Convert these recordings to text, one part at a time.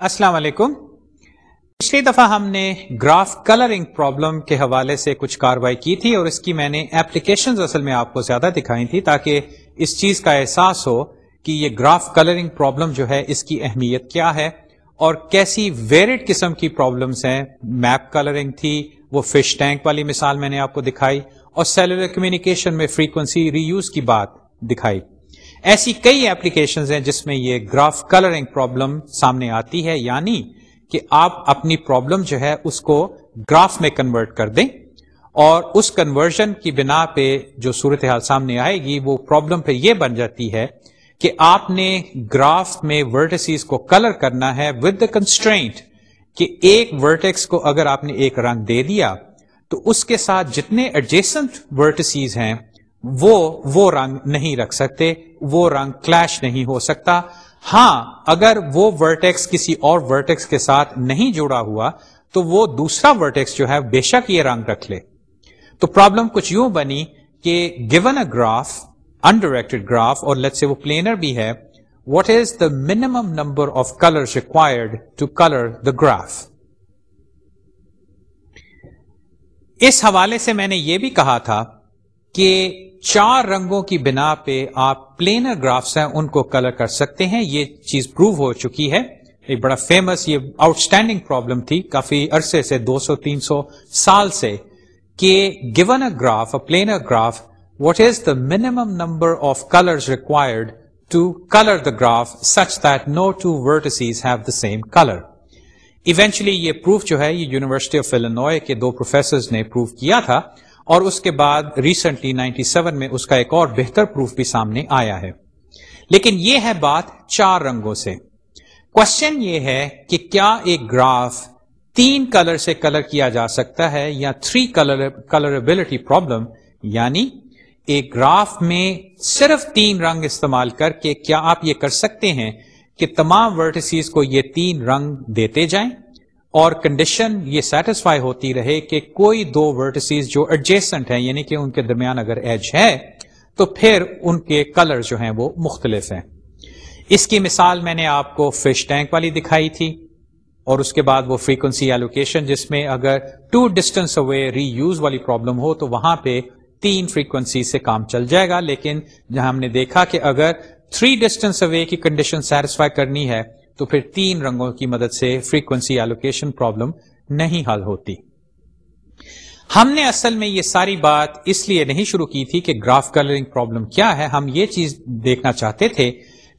السلام علیکم۔ پچھلی دفعہ ہم نے گراف کلرنگ پرابلم کے حوالے سے کچھ کاروائی کی تھی اور اس کی میں نے اپلیکیشن اصل میں آپ کو زیادہ دکھائی تھی تاکہ اس چیز کا احساس ہو کہ یہ گراف کلرنگ پرابلم جو ہے اس کی اہمیت کیا ہے اور کیسی ویریڈ قسم کی پرابلمس ہیں۔ میپ کلرنگ تھی، وہ فش ٹینک والی مثال میں نے آپ کو دکھائی اور سیلولر کمیونیکیشن میں فریکوینسی ری یوز کی بات دکھائی۔ ایسی کئی ایپلیکیشن ہیں جس میں یہ گراف کلرنگ پرابلم سامنے آتی ہے یعنی کہ آپ اپنی پرابلم جو ہے اس کو گراف میں کنورٹ کر دیں اور اس کنورژن کی بنا پہ جو صورتحال سامنے آئے گی، وہ پرابلم پہ یہ بن جاتی ہے کہ آپ نے گراف میں ورٹسیز کو کلر کرنا ہے ود دا کنسٹرینٹ کہ ایک ورٹیکس کو اگر آپ نے ایک رنگ دے دیا تو اس کے ساتھ جتنے ایڈجیسنٹ ورٹسیز ہیں وہ وہ رنگ نہیں رکھ سکتے، وہ رنگ کلیش نہیں ہو سکتا۔ ہاں اگر وہ ورٹیکس کسی اور ورٹیکس کے ساتھ نہیں جڑا ہوا، تو وہ دوسرا ورٹیکس جو ہے بے شک یہ رنگ رکھ لے۔ تو پرابلم کچھ یوں بنی کہ given a graph undirected graph, اور لیٹ سے وہ پلینر بھی ہے what is the minimum number of colour required to colour the graph اس حوالے سے میں نے یہ بھی کہا تھا کہ چار رنگوں کی بنا پہ آپ پلینر گرافس ہیں، ان کو کلر کر سکتے ہیں۔ یہ چیز پروو ہو چکی ہے۔ ایک بڑا فیمس یہ آؤٹ اسٹینڈنگ پرابلم تھی۔ کافی عرصے سے، دو سو، تین سو سال سے کہ given a graph a planar graph what is the minimum number of colour required to colour the graph such that no two vertices have the same colour eventually یہ proof جو ہے، یہ یونیورسٹی آف فلنوئے کے دو professors نے proof کیا تھا۔ اور اس کے بعد ریسنٹلی نائنٹی سیون میں اس کا ایک اور بہتر پروف بھی سامنے آیا ہے۔ لیکن یہ ہے بات چار رنگوں سے۔ کوشچن یہ ہے کہ کیا ایک گراف تین کلر سے کلر کیا جا سکتا ہے یا تھری کلر کلربلٹی پرابلم یعنی ایک گراف میں صرف تین رنگ استعمال کر کے کیا آپ یہ کر سکتے ہیں کہ تمام ورٹسیز کو یہ تین رنگ دیتے جائیں؟ اور کنڈیشن یہ سیٹسفائی ہوتی رہے کہ کوئی دو ورٹسیز جو ایڈجسٹنٹ ہیں یعنی کہ ان کے درمیان اگر ایج ہے، تو پھر ان کے کلر جو ہیں وہ مختلف ہیں۔ اس کی مثال میں نے آپ کو فش ٹینک والی دکھائی تھی اور اس کے بعد وہ فریکوینسی ایلوکیشن جس میں اگر two distance away reuse والی پرابلم ہو تو وہاں پہ تین فریکوینسی سے کام چل جائے گا، لیکن جہاں ہم نے دیکھا کہ اگر تھری ڈسٹینس اوے کی کنڈیشن سیٹسفائی کرنی ہے تو پھر تین رنگوں کی مدد سے فریکوینسی ایلوکیشن پرابلم نہیں حل ہوتی۔ ہم نے اصل میں یہ ساری بات اس لیے نہیں شروع کی تھی کہ گراف کلرنگ پرابلم کیا ہے۔ ہم یہ چیز دیکھنا چاہتے تھے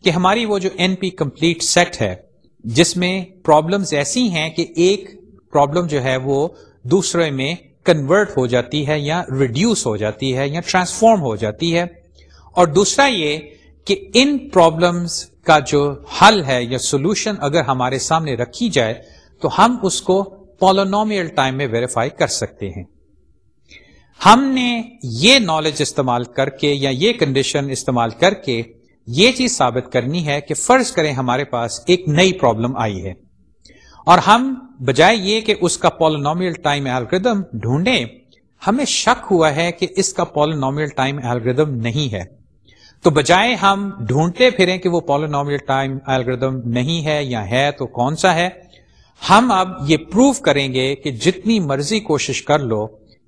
کہ ہماری وہ جو این پی کمپلیٹ سیٹ ہے، جس میں پرابلمز ایسی ہیں کہ ایک پرابلم جو ہے وہ دوسرے میں کنورٹ ہو جاتی ہے یا ریڈیوس ہو جاتی ہے یا ٹرانسفارم ہو جاتی ہے۔ اور دوسرا یہ کہ ان پرابلمس کا جو حل ہے یا سولوشن اگر ہمارے سامنے رکھی جائے، تو ہم اس کو پولونومیل ٹائم میں ویریفائی کر سکتے ہیں۔ ہم نے یہ نالج استعمال کر کے یا یہ کنڈیشن استعمال کر کے یہ چیز ثابت کرنی ہے کہ فرض کریں ہمارے پاس ایک نئی پرابلم آئی ہے۔ اور ہم بجائے یہ کہ اس کا پولونومیل ٹائم ایلگردم ڈھونڈیں، ہمیں شک ہوا ہے کہ اس کا پولونومیل ٹائم ایلگردم نہیں ہے۔ تو بجائے ہم ڈھونڈتے پھریں کہ وہ پالونومیل ٹائم الگریدم نہیں ہے یا ہے تو کون سا ہے، ہم اب یہ پروف کریں گے کہ جتنی مرضی کوشش کر لو،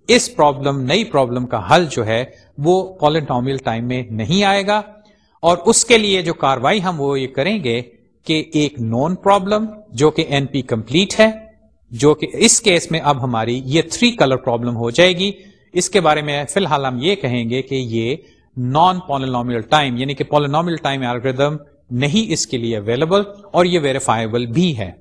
اس پرابلم، نئی پرابلم کا حل جو ہے، وہ پالنٹومیل ٹائم میں نہیں آئے گا۔ اور اس کے لیے جو کاروائی ہم وہ یہ کریں گے کہ ایک نون پرابلم جو کہ این پی کمپلیٹ ہے، جو کہ اس کیس میں اب ہماری یہ تھری کلر پرابلم ہو جائے گی۔ اس کے بارے میں فی الحال ہم یہ کہیں گے کہ یہ نان پالینومیل ٹائم یعنی کہ پالینومیل ٹائم الگریدم نہیں اس کے لیے اویلیبل اور یہ ویریفائبل بھی ہے۔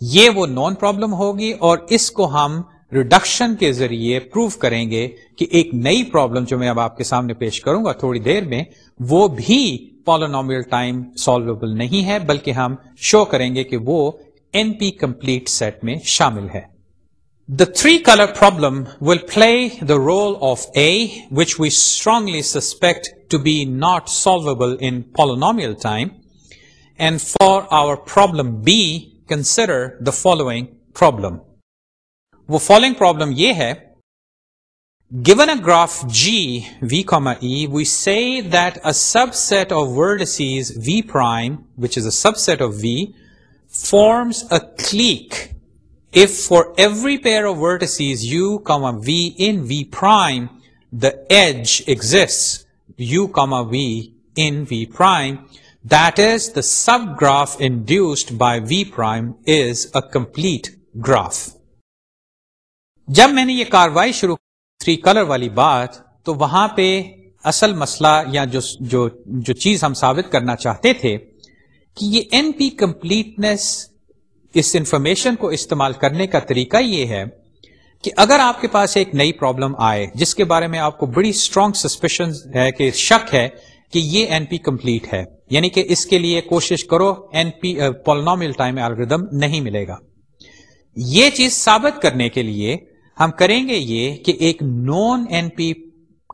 یہ وہ نان پرابلم ہوگی اور اس کو ہم ریڈکشن کے ذریعے پروف کریں گے کہ ایک نئی پرابلم جو میں اب آپ کے سامنے پیش کروں گا تھوڑی دیر میں، وہ بھی پالونومیل ٹائم سالویبل نہیں ہے، بلکہ ہم شو کریں گے کہ وہ این پی کمپلیٹ سیٹ میں شامل ہے۔ The three-color problem will play the role of A, which we strongly suspect to be not solvable in polynomial time. And for our problem B, consider the following problem. The following problem ye hai. Given a graph G, V, E, we say that a subset of vertices V prime, which is a subset of V, forms a clique if for every pair of vertices u comma v in v prime the edge exists u comma v in v prime that is the subgraph induced by v prime is a complete graph جب میں نے یہ کاروائی شروع three colour والی بات تو وہاں پہ اصل مسئلہ یا جو جو, جو چیز ہم ثابت کرنا چاہتے تھے کہ یہ این پی کمپلیٹنس اس انفارمیشن کو استعمال کرنے کا طریقہ یہ ہے کہ اگر آپ کے پاس ایک نئی پرابلم آئے، جس کے بارے میں آپ کو بڑی اسٹرانگ سسپیشن ہے کہ شک ہے کہ یہ این پی کمپلیٹ ہے یعنی کہ اس کے لیے کوشش کرو N P polynomial time algorithm نہیں ملے گا۔ یہ چیز ثابت کرنے کے لیے ہم کریں گے یہ کہ ایک known N P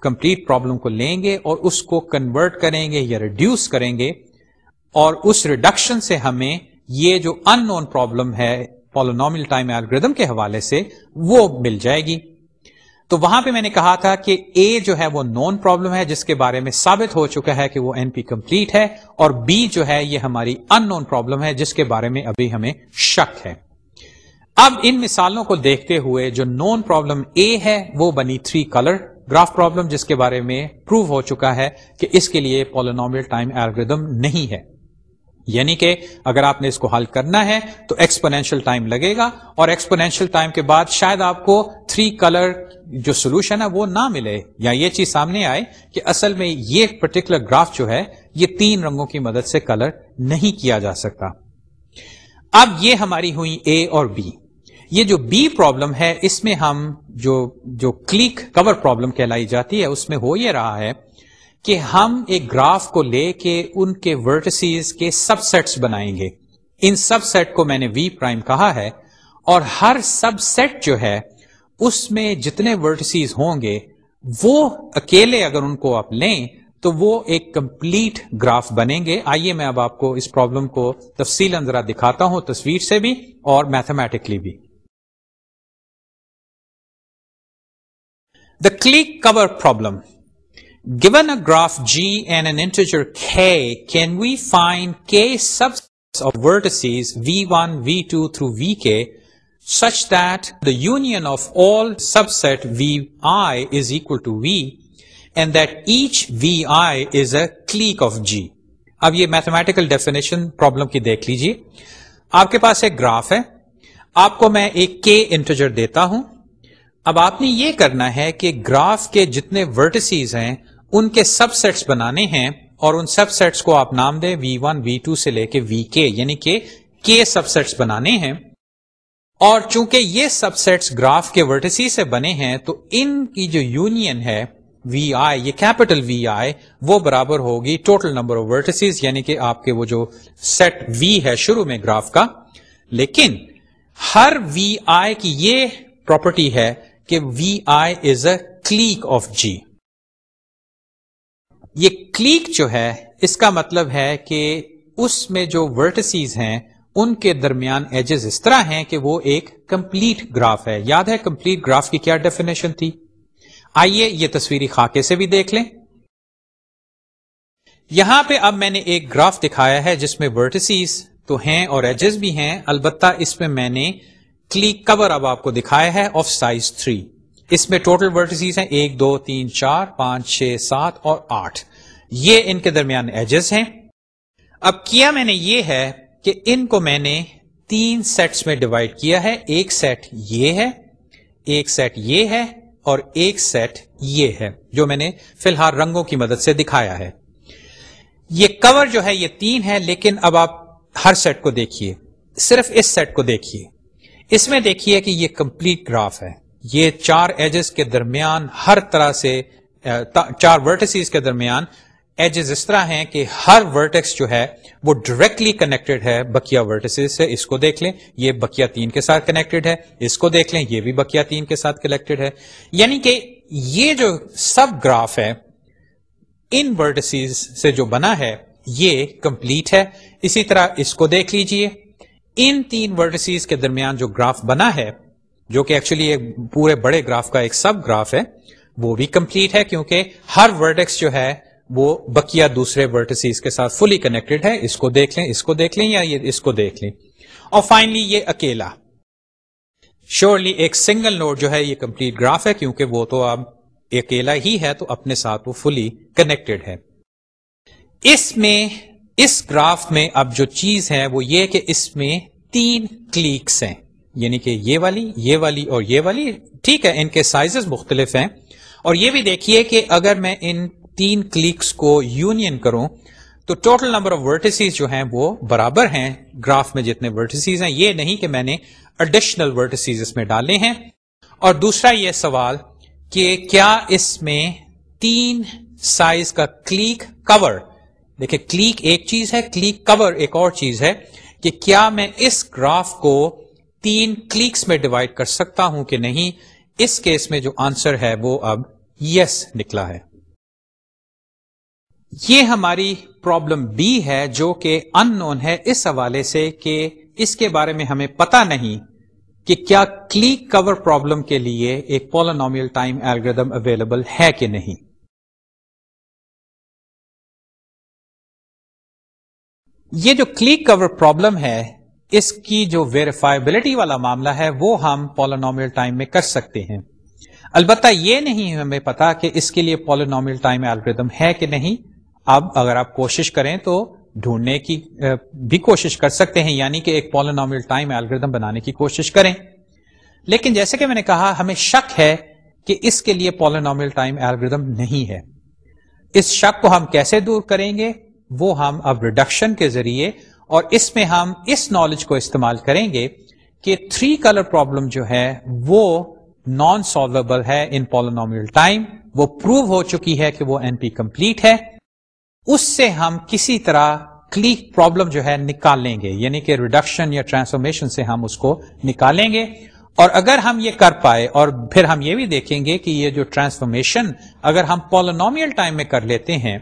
complete problem کو لیں گے اور اس کو کنورٹ کریں گے یا ریڈیوس کریں گے اور اس ریڈکشن سے ہمیں یہ جو ان نون پرابلم ہے پولونومل ٹائم الگریدم کے حوالے سے وہ مل جائے گی۔ تو وہاں پہ میں نے کہا تھا کہ اے جو ہے وہ نون پرابلم ہے، جس کے بارے میں ثابت ہو چکا ہے کہ وہ این پی کمپلیٹ ہے، اور بی جو ہے یہ ہماری ان نون پرابلم ہے، جس کے بارے میں ابھی ہمیں شک ہے۔ اب ان مثالوں کو دیکھتے ہوئے جو نون پرابلم اے ہے، وہ بنی تھری کلر گراف پرابلم جس کے بارے میں پروو ہو چکا ہے کہ اس کے لیے پولونومل ٹائم ایلگردم نہیں ہے۔ یعنی کہ اگر آپ نے اس کو حل کرنا ہے تو ایکسپونینشل ٹائم لگے گا اور ایکسپونینشل ٹائم کے بعد شاید آپ کو تھری کلر جو سولوشن ہے وہ نہ ملے یا یہ چیز سامنے آئے کہ اصل میں یہ پرٹیکولر گراف جو ہے یہ تین رنگوں کی مدد سے کلر نہیں کیا جا سکتا۔ اب یہ ہماری ہوئی اے اور بی یہ جو بی پرابلم ہے اس میں ہم جو جو کلک کور پرابلم کہلائی جاتی ہے اس میں ہو یہ رہا ہے کہ ہم ایک گراف کو لے کے ان کے ورٹسیز کے سب سیٹس بنائیں گے۔ ان سب سیٹ کو میں نے وی پرائم کہا ہے اور ہر سب سیٹ جو ہے، اس میں جتنے ورٹسیز ہوں گے، وہ اکیلے اگر ان کو آپ لیں تو وہ ایک کمپلیٹ گراف بنیں گے۔ آئیے میں اب آپ کو اس پرابلم کو تفصیل ذرا دکھاتا ہوں تصویر سے بھی اور میتھمیٹکلی بھی۔ The clique cover problem Given a graph G and an integer k, can we find k subsets of vertices v1, v2 through vk such that the union of all subset vi is equal to v and that each vi is a clique of G. اب یہ mathematical definition problem کی دیکھ لیجیے آپ کے پاس ایک graph ہے آپ کو میں ایک کے انٹرجر دیتا ہوں اب آپ نے یہ کرنا ہے کہ گراف کے جتنے ورٹسیز ہیں ان کے سب سیٹس بنانے ہیں اور ان سب سیٹس کو آپ نام دیں وی ون وی ٹو سے لے کے وی کے یعنی کہ کے سب سیٹس بنانے ہیں۔ اور چونکہ یہ سب سیٹس گراف کے ورٹسی سے بنے ہیں، تو ان کی جو یونین ہے وی آئی یہ کیپٹل وی آئی وہ برابر ہوگی ٹوٹل نمبر آف ورٹسیز یعنی کہ آپ کے وہ جو سیٹ وی ہے شروع میں گراف کا۔ لیکن ہر وی آئی کی یہ پراپرٹی ہے کہ V I is a clique of G یہ کلیک جو ہے، اس کا مطلب ہے کہ اس میں جو ورٹسیز ہیں، ان کے درمیان ایجز اس طرح ہیں کہ وہ ایک کمپلیٹ گراف ہے۔ یاد ہے کمپلیٹ گراف کی کیا ڈیفینیشن تھی؟ آئیے یہ تصویری خاکے سے بھی دیکھ لیں۔ یہاں پہ اب میں نے ایک گراف دکھایا ہے جس میں ورٹسیز تو ہیں اور ایجز بھی ہیں۔ البتہ اس میں میں نے کلیک کور اب آپ کو دکھایا ہے آف سائز تھری اس میں ٹوٹل ورٹسیز ہیں، ایک، دو، تین، چار، پانچ، چھ، سات اور آٹھ۔ یہ ان کے درمیان ایجز ہیں۔ اب کیا میں نے یہ ہے کہ ان کو میں نے تین سیٹس میں ڈیوائڈ کیا ہے۔ ایک سیٹ یہ ہے، ایک سیٹ یہ ہے اور ایک سیٹ یہ ہے، جو میں نے فی الحال رنگوں کی مدد سے دکھایا ہے۔ یہ کور جو ہے، یہ تین ہے لیکن اب آپ ہر سیٹ کو دیکھیے۔ صرف اس سیٹ کو دیکھیے۔ اس میں دیکھیے کہ یہ کمپلیٹ گراف ہے۔ یہ چار ایجز کے درمیان ہر طرح سے چار ورٹسیز کے درمیان ایجز اس طرح ہیں کہ ہر ورٹیکس جو ہے وہ ڈائریکٹلی کنیکٹڈ ہے بکیا ورٹسز سے، اس کو دیکھ لیں، یہ بکیا تین کے ساتھ کنیکٹڈ ہے، اس کو دیکھ لیں، یہ بھی بکیا تین کے ساتھ کنیکٹڈ ہے۔ یعنی کہ یہ جو سب گراف ہے، ان ورٹسیز سے جو بنا ہے، یہ کمپلیٹ ہے۔ اسی طرح اس کو دیکھ لیجیے۔ ان تین ورٹسیز کے درمیان جو گراف بنا ہے جو کہ ایکچولی ایک پورے بڑے گراف کا ایک سب گراف ہے، وہ بھی کمپلیٹ ہے کیونکہ ہر ورڈیکس جو ہے، وہ بکیا دوسرے ورٹسیز کے ساتھ فلی کنیکٹڈ ہے۔ اس کو دیکھ لیں، اس کو دیکھ لیں یا یہ اس کو دیکھ لیں۔ اور فائنلی یہ اکیلا۔ شیورلی ایک سنگل نوڈ جو ہے، یہ کمپلیٹ گراف ہے کیونکہ وہ تو اب اکیلا ہی ہے، تو اپنے ساتھ وہ فلی کنیکٹڈ ہے۔ اس میں، اس گراف میں اب جو چیز ہے، وہ یہ کہ اس میں تین کلیکس ہیں۔ یعنی کہ یہ والی یہ والی اور یہ والی، ٹھیک ہے، ان کے سائز مختلف ہیں۔ اور یہ بھی دیکھیے کہ اگر میں ان تین کلیکس کو یونین کروں، تو ٹوٹل نمبر آف ورٹسیز جو ہیں وہ برابر ہیں۔ گراف میں جتنے ورٹسیز ہیں، یہ نہیں کہ میں نے اڈیشنل ورٹسیز اس میں ڈالے ہیں۔ اور دوسرا یہ سوال کہ کیا اس میں تین سائز کا کلیک کور دیکھیں کلیک ایک چیز ہے کلیک کور ایک اور چیز ہے کہ کیا میں اس گراف کو تین کلیکس میں ڈیوائڈ کر سکتا ہوں کہ نہیں، اس کیس میں جو آنسر ہے وہ اب یس نکلا ہے۔ یہ ہماری پرابلم بی ہے جو کہ ان نون ہے اس حوالے سے کہ اس کے بارے میں ہمیں پتا نہیں کہ کیا کلیک کور پرابلم کے لیے ایک پولانومیل ٹائم ایلگردم اویلیبل ہے کہ نہیں۔ یہ جو کلیک کور پرابلم ہے اس کی جو ویریفائبلٹی والا معاملہ ہے، وہ ہم پولانومیل ٹائم میں کر سکتے ہیں۔ البتہ یہ نہیں ہمیں پتا کہ اس کے لیے پولانومیل ٹائم ایلگردم ہے کہ نہیں۔ اب اگر آپ کوشش کریں تو ڈھونڈنے کی بھی کوشش کر سکتے ہیں یعنی کہ ایک پولانومیل ٹائم ایلگردم بنانے کی کوشش کریں۔ لیکن جیسے کہ میں نے کہا، ہمیں شک ہے کہ اس کے لیے پولانومیل ٹائم ایلگردم نہیں ہے۔ اس شک کو ہم کیسے دور کریں گے؟ وہ ہم اب ریڈکشن کے ذریعے اور اس میں ہم اس نالج کو استعمال کریں گے کہ تھری کلر پرابلم جو ہے وہ نان سالویبل ہے ان پولانومیل ٹائم وہ پروو ہو چکی ہے کہ وہ این پی کمپلیٹ ہے. اس سے ہم کسی طرح کلیک پرابلم جو ہے نکال لیں گے. یعنی کہ ریڈکشن یا ٹرانسفارمیشن سے ہم اس کو نکالیں گے. اور اگر ہم یہ کر پائے اور پھر ہم یہ بھی دیکھیں گے کہ یہ جو ٹرانسفارمیشن اگر ہم پولونومیل ٹائم میں کر لیتے ہیں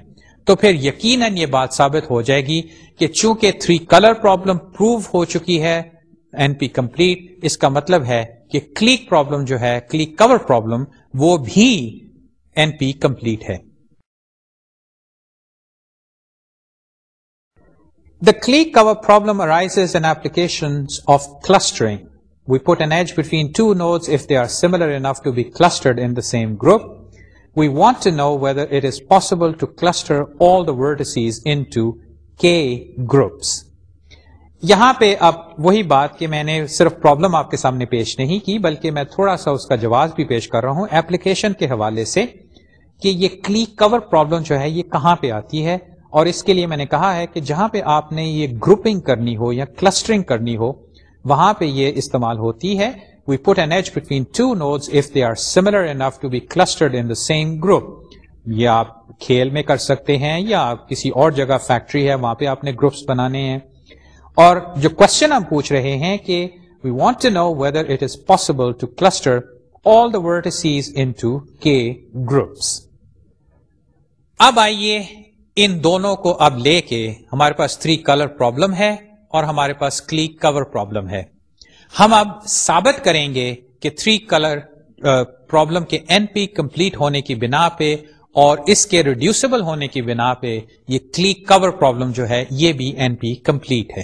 تو پھر یقیناً یہ بات ثابت ہو جائے گی کہ چونکہ تھری کلر پرابلم پروو ہو چکی ہے این پی کمپلیٹ اس کا مطلب ہے کہ کلیک پرابلم جو ہے کلیک کور پرابلم وہ بھی این پی کمپلیٹ ہے۔ The clique cover problem arises in application of clustering we put an edge between two nodes if they are similar enough to be clustered in the same group group. We want to know whether it is possible to cluster all the vertices into k groups. یہاں پہ اب وہی بات کہ میں نے صرف problem آپ کے سامنے پیش نہیں کی، بلکہ میں تھوڑا سا اس کا جواز بھی پیش کر رہا ہوں ایپلیکیشن کے حوالے سے کہ یہ کلیک کور پرابلم جو ہے یہ کہاں پہ آتی ہے اور اس کے لیے میں نے کہا ہے کہ جہاں پہ آپ نے یہ گروپنگ کرنی ہو یا کلسٹرنگ کرنی ہو، وہاں پہ یہ استعمال ہوتی ہے we put an edge between two nodes if they are similar enough to be clustered in the same group یہ آپ کھیل میں کر سکتے ہیں یا کسی اور جگہ فیکٹری ہے وہاں پہ آپ نے گروپس بنانے ہیں اور جو کوشچن ہم پوچھ رہے ہیں کہ we want to know whether it is possible to cluster all the vertices into K groups اب آئیے ان دونوں کو اب لے کے ہمارے پاس تھری کلر پرابلم ہے اور ہمارے پاس کلیک کور پرابلم ہے ہم اب ثابت کریں گے کہ تھری کلر پرابلم کے این پی کمپلیٹ ہونے کی بنا پہ اور اس کے ریڈیوسبل ہونے کی بنا پہ یہ کلیک کور پرابلم جو ہے یہ بھی این پی کمپلیٹ ہے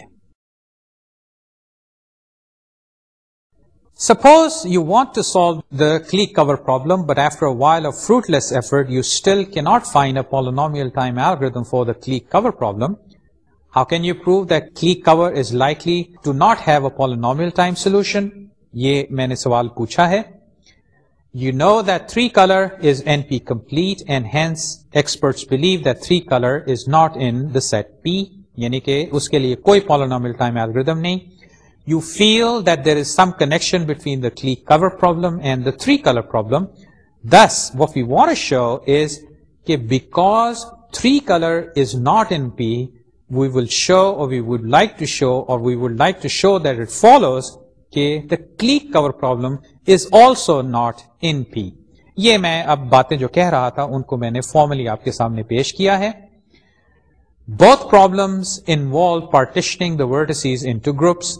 Suppose you want to solve the clique cover problem, but after a while of fruitless effort, you still cannot find a polynomial time algorithm for the clique how can you prove the clique cover is likely to not have a polynomial time solution یہ میں نے سوال پوچھا ہے you know three colour is N P complete and hence expert believe دیکھ colour is not in the set P یعنی کہ اس کے لیے کوئی پالونارمل ٹائم ایلگردم نہیں you feel that there is some connection between the clique cover problem and the three colour problem this of you wash is کہ because three colour is not in P we will show, or we would like to show, or we would like to show that it follows that the clique cover problem is also not in P. یہ میں اب باتیں جو کہہ رہا تھا ان کو میں نے فارملی آپ کے سامنے پیش کیا ہے both problems involve partitioning the vertices into groups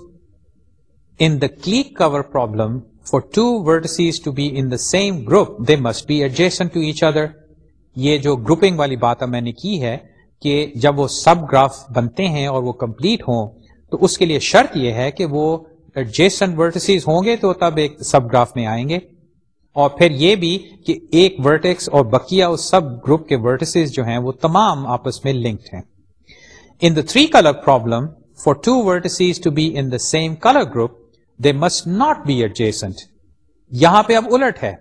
in the clique cover problem, for two vertices to be in the same group, they must be adjacent to each other. یہ جو گروپنگ والی بات میں نے کی ہے کہ جب وہ سب گراف بنتے ہیں اور وہ کمپلیٹ ہوں، تو اس کے لیے شرط یہ ہے کہ وہ ایڈجسٹنٹ ورٹسیز ہوں گے تو تب ایک سب گراف میں آئیں گے۔ اور پھر یہ بھی کہ ایک ورٹیکس اور بکیا اس سب گروپ کے ورٹسیز جو ہیں وہ تمام آپس میں لنکڈ ہیں۔ In the three colour problem for two vertices to be in the same colour group they must not be adjacent یہاں پہ اب الٹ ہے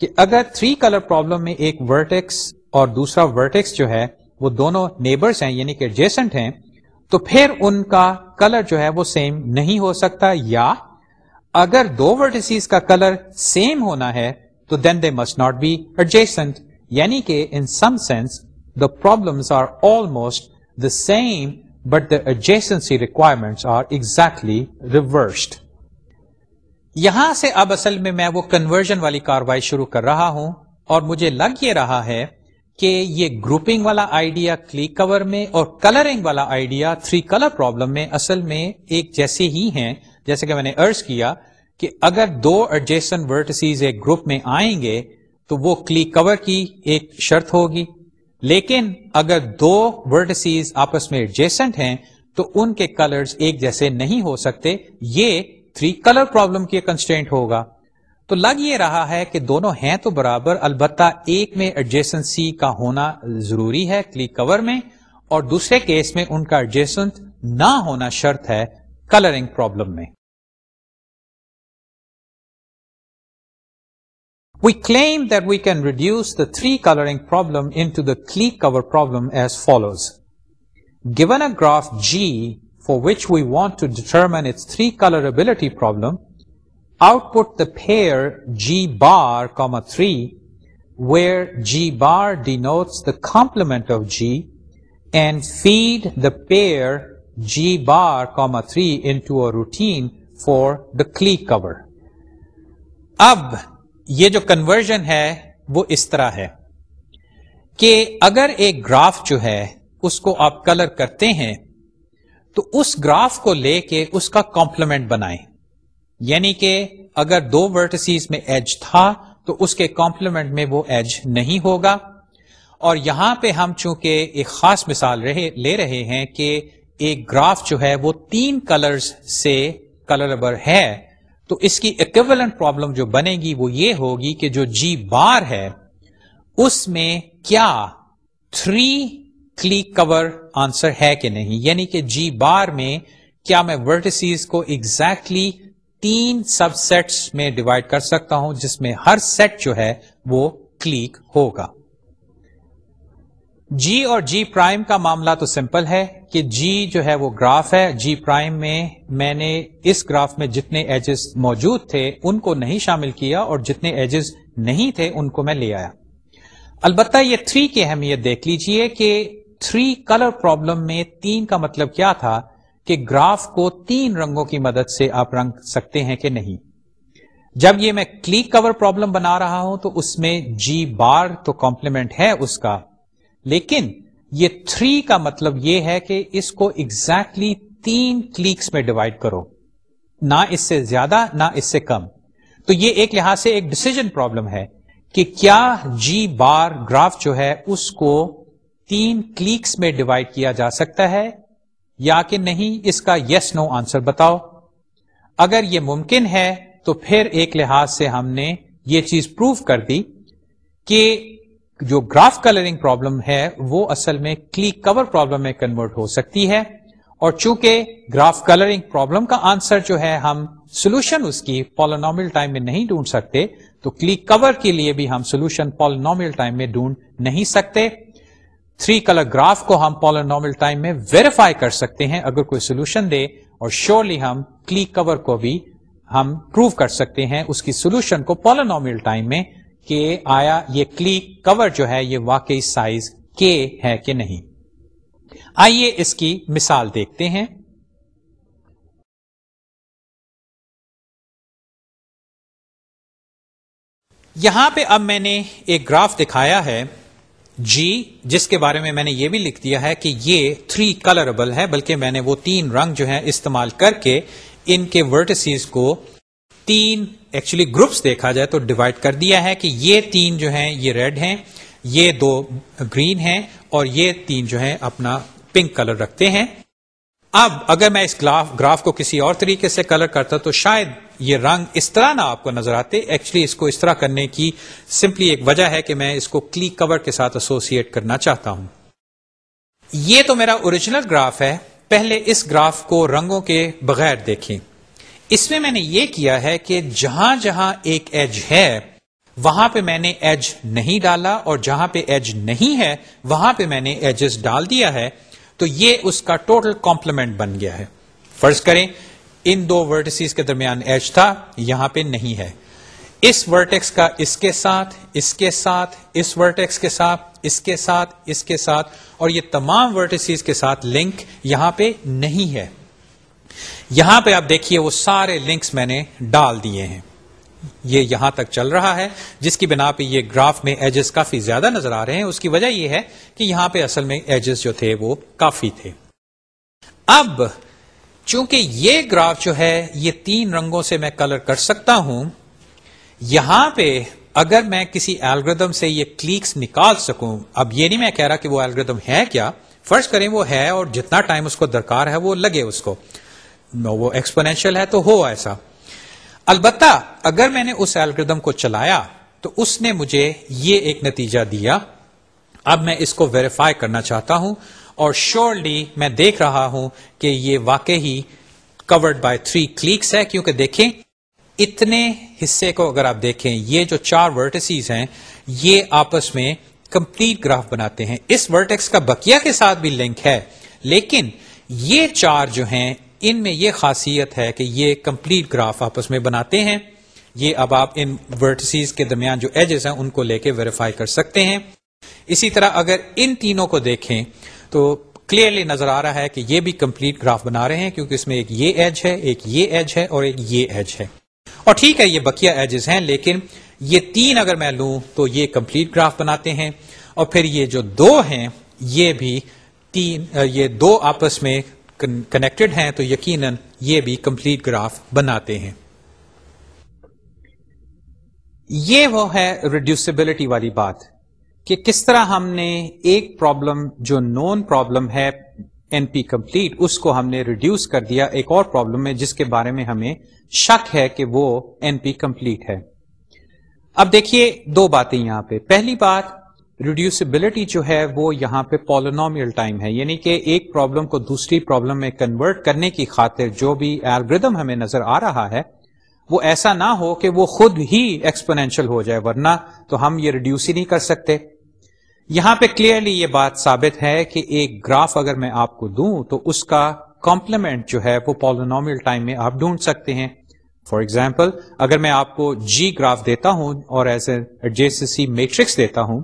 کہ اگر تھری کلر پرابلم میں ایک ورٹیکس اور دوسرا ورٹیکس جو ہے وہ دونوں نیبرس ہیں یعنی کہ ایڈجیسنٹ ہیں، تو پھر ان کا کلر جو ہے وہ سیم نہیں ہو سکتا، یا اگر دو ورٹیسیز کا کلر سیم ہونا ہے، تو then they must not be adjacent یعنی کہ in some sense the problem are almost the same but the adjacency requirement are exactly reversed یہاں سے اب اصل میں میں وہ کنورژن والی کاروائی شروع کر رہا ہوں، اور مجھے لگ یہ رہا ہے کہ یہ گروپنگ والا آئیڈیا کلیک کور میں اور کلرنگ والا آئیڈیا تھری کلر پرابلم میں اصل میں ایک جیسے ہی ہیں۔ جیسے کہ میں نے ارض کیا کہ اگر دو ایڈجسٹن ورٹسیز ایک گروپ میں آئیں گے تو وہ کلیک کور کی ایک شرط ہوگی۔ لیکن اگر دو ورٹسیز آپس میں ایڈجسٹنٹ ہیں تو ان کے کلرز ایک جیسے نہیں ہو سکتے۔ یہ تھری کلر پرابلم کی کنسٹینٹ ہوگا۔ تو لگ یہ رہا ہے کہ دونوں ہیں تو برابر، البتہ ایک میں ایڈجسٹنسی کا ہونا ضروری ہے کلیک کور میں، اور دوسرے کیس میں ان کا ایڈجسٹنٹ نہ ہونا شرط ہے کلرنگ پرابلم میں۔ We claim that we can reduce the three colouring problem into the clique cover problem as follows given a graph G for which we want to determine its three colourability problem output the pair G bar comma three where G bar denotes the complement of G and feed the pair G bar comma three into a routine for the clique cover اب یہ جو conversion ہے وہ اس طرح ہے کہ اگر ایک گراف جو ہے اس کو آپ کلر کرتے ہیں تو اس گراف کو لے کے اس کا کمپلیمنٹ بنائیں۔ یعنی کہ اگر دو ورٹسیز میں ایج تھا تو اس کے کمپلیمنٹ میں وہ ایج نہیں ہوگا۔ اور یہاں پہ ہم چونکہ ایک خاص مثال رہے، لے رہے ہیں کہ ایک گراف جو ہے وہ تین کلرز سے کلربر ہے، تو اس کی اکویلنٹ پرابلم جو بنے گی وہ یہ ہوگی کہ جو جی بار ہے، اس میں کیا تھری کلیک کور آنسر ہے کہ نہیں؟ یعنی کہ جی بار میں کیا میں ورٹسیز کو ایگزیکٹلی exactly تین سب سیٹس میں ڈیوائڈ کر سکتا ہوں، جس میں ہر سیٹ جو ہے وہ کلیک ہوگا۔ جی اور جی پرائم کا معاملہ تو سمپل ہے کہ جی جو ہے وہ گراف ہے۔ جی پرائم میں میں نے اس گراف میں جتنے ایجز موجود تھے، ان کو نہیں شامل کیا اور جتنے ایجز نہیں تھے، ان کو میں لے آیا۔ البتہ یہ تھری کی اہمیت دیکھ لیجیے کہ تھری کلر پرابلم میں تین کا مطلب کیا تھا۔ کہ گراف کو تین رنگوں کی مدد سے آپ رنگ سکتے ہیں کہ نہیں۔ جب یہ میں کلیک کور پرابلم بنا رہا ہوں تو اس میں جی بار تو کمپلیمنٹ ہے اس کا۔ لیکن یہ تھری کا مطلب یہ ہے کہ اس کو ایگزیکٹلی exactly تین کلیکس میں ڈیوائڈ کرو۔ نہ اس سے زیادہ، نہ اس سے کم۔ تو یہ ایک لحاظ سے ایک ڈسیزن پرابلم ہے کہ کیا جی بار گراف جو ہے اس کو تین کلیکس میں ڈیوائڈ کیا جا سکتا ہے۔ یا کہ نہیں اس کا یس نو آنسر بتاؤ۔ اگر یہ ممکن ہے، تو پھر ایک لحاظ سے ہم نے یہ چیز پروف کر دی کہ جو گراف کلرنگ پرابلم ہے، وہ اصل میں کلیک کور پرابلم میں کنورٹ ہو سکتی ہے۔ اور چونکہ گراف کلرنگ پرابلم کا آنسر جو ہے، ہم سولوشن اس کی پالونومل ٹائم میں نہیں ڈھونڈ سکتے، تو کلیک کور کے لیے بھی ہم سولوشن پالونومل ٹائم میں ڈھونڈ نہیں سکتے۔ تھری کلر گراف کو ہم پالونومل ٹائم میں ویریفائی کر سکتے ہیں اگر کوئی سولوشن دے اور شیورلی ہم کلیک کور کو بھی ہم پروو کر سکتے ہیں اس کی سولوشن کو پالونومل ٹائم میں کہ آیا یہ کلیک کور جو ہے یہ واقعی سائز کے ہے کہ نہیں۔ آئیے اس کی مثال دیکھتے ہیں۔ یہاں پہ اب میں نے ایک گراف دکھایا ہے۔ جی جس کے بارے میں میں نے یہ بھی لکھ دیا ہے کہ یہ تھری کلربل ہے، بلکہ میں نے وہ تین رنگ جو ہے استعمال کر کے ان کے ورٹسیز کو تین ایکچولی گروپس دیکھا جائے تو ڈیوائڈ کر دیا ہے کہ یہ تین جو ہیں یہ ریڈ ہیں، یہ دو گرین ہیں اور یہ تین جو ہیں اپنا پنک کلر رکھتے ہیں۔ اب اگر میں اس گراف گراف کو کسی اور طریقے سے کلر کرتا تو شاید یہ رنگ اس طرح نہ آپ کو نظر آتے ایکچولی اس کو اس طرح کرنے کی سمپلی ایک وجہ ہے کہ میں اس کو کلیک کور کے ساتھ ایسوسیٹ کرنا چاہتا ہوں۔ یہ تو میرا اوریجنل گراف ہے، پہلے اس گراف کو رنگوں کے بغیر دیکھیں۔ اس میں میں نے یہ کیا ہے کہ جہاں جہاں ایک ایج ہے، وہاں پہ میں نے ایج نہیں ڈالا اور جہاں پہ ایج نہیں ہے، وہاں پہ میں نے ایجز ڈال دیا ہے۔ تو یہ اس کا ٹوٹل کمپلیمنٹ بن گیا ہے۔ فرض کریں ان دو ورٹسیز کے درمیان ایج تھا، یہاں پہ نہیں ہے۔ اس ورٹیکس کا اس کے ساتھ، اس کے ساتھ، اس ورٹیکس کے ساتھ، اس کے ساتھ، اس کے ساتھ، اور یہ تمام ورٹسیز کے ساتھ لنک یہاں پہ نہیں ہے۔ یہاں پہ آپ دیکھیے وہ سارے لنکس میں نے ڈال دیے ہیں۔ یہ یہاں تک چل رہا ہے، جس کی بنا پہ یہ گراف میں ایجز کافی زیادہ نظر آ رہے ہیں۔ اس کی وجہ یہ ہے کہ یہاں پہ اصل میں ایجز جو تھے وہ کافی تھے۔ اب چونکہ یہ گراف جو ہے، یہ تین رنگوں سے میں کلر کر سکتا ہوں، یہاں پہ اگر میں کسی الگریدم سے یہ کلیکس نکال سکوں، اب یہ نہیں میں کہہ رہا کہ وہ الگریدم ہے کیا؟ فرض کریں وہ ہے اور جتنا ٹائم اس کو درکار ہے، وہ لگے اس کو۔ وہ ایکسپونینشیل ہے تو ہو ایسا۔ البتہ اگر میں نے اس الگریدم کو چلایا، تو اس نے مجھے یہ ایک نتیجہ دیا۔ اب میں اس کو ویریفائی کرنا چاہتا ہوں۔ اور شیورلی میں دیکھ رہا ہوں کہ یہ واقعی کورڈ بائی تھری کلیکس ہے، کیونکہ دیکھیں، اتنے حصے کو اگر آپ دیکھیں، یہ جو چار ورٹسیز ہیں، یہ آپس میں کمپلیٹ گراف بناتے ہیں۔ اس ورٹیکس کا بکیا کے ساتھ بھی لنک ہے، لیکن یہ چار جو ہیں، ان میں یہ خاصیت ہے کہ یہ کمپلیٹ گراف آپس میں بناتے ہیں۔ یہ اب آپ ان ورٹسیز کے درمیان جو ایجز ہیں، ان کو لے کے ویریفائی کر سکتے ہیں۔ اسی طرح اگر ان تینوں کو دیکھیں تو کلیئرلی نظر آ رہا ہے کہ یہ بھی کمپلیٹ گراف بنا رہے ہیں کیونکہ اس میں ایک یہ ایج ہے، ایک یہ ایج ہے اور ایک یہ ایج ہے۔ اور ٹھیک ہے، یہ بکیا ایجز ہیں، لیکن یہ تین اگر میں لوں تو یہ کمپلیٹ گراف بناتے ہیں۔ اور پھر یہ جو دو ہیں، یہ بھی تین، یہ دو آپس میں کنیکٹڈ ہیں، تو یقیناً یہ بھی کمپلیٹ گراف بناتے ہیں۔ یہ وہ ہے ریڈیوسبلٹی والی بات۔ کہ کس طرح ہم نے ایک پرابلم جو نون پرابلم ہے این پی کمپلیٹ اس کو ہم نے ریڈیوس کر دیا ایک اور پرابلم میں، جس کے بارے میں ہمیں شک ہے کہ وہ این پی کمپلیٹ ہے۔ اب دیکھیے دو باتیں یہاں پہ۔ پہلی بات ریڈیوسبلٹی جو ہے وہ یہاں پہ پولونومیل ٹائم ہے یعنی کہ ایک پرابلم کو دوسری پرابلم میں کنورٹ کرنے کی خاطر جو بھی ایلگردم ہمیں نظر آ رہا ہے، وہ ایسا نہ ہو کہ وہ خود ہی ایکسپونینشل ہو جائے، ورنہ تو ہم یہ ریڈیوس ہی نہیں کر سکتے۔ یہاں پہ کلیئرلی یہ بات ثابت ہے کہ ایک گراف اگر میں آپ کو دوں تو اس کا کمپلیمنٹ جو ہے وہ پولونومیل ٹائم میں آپ ڈھونڈ سکتے ہیں۔ فار ایگزامپل اگر میں آپ کو جی گراف دیتا ہوں اور ایز اے میٹرکس دیتا ہوں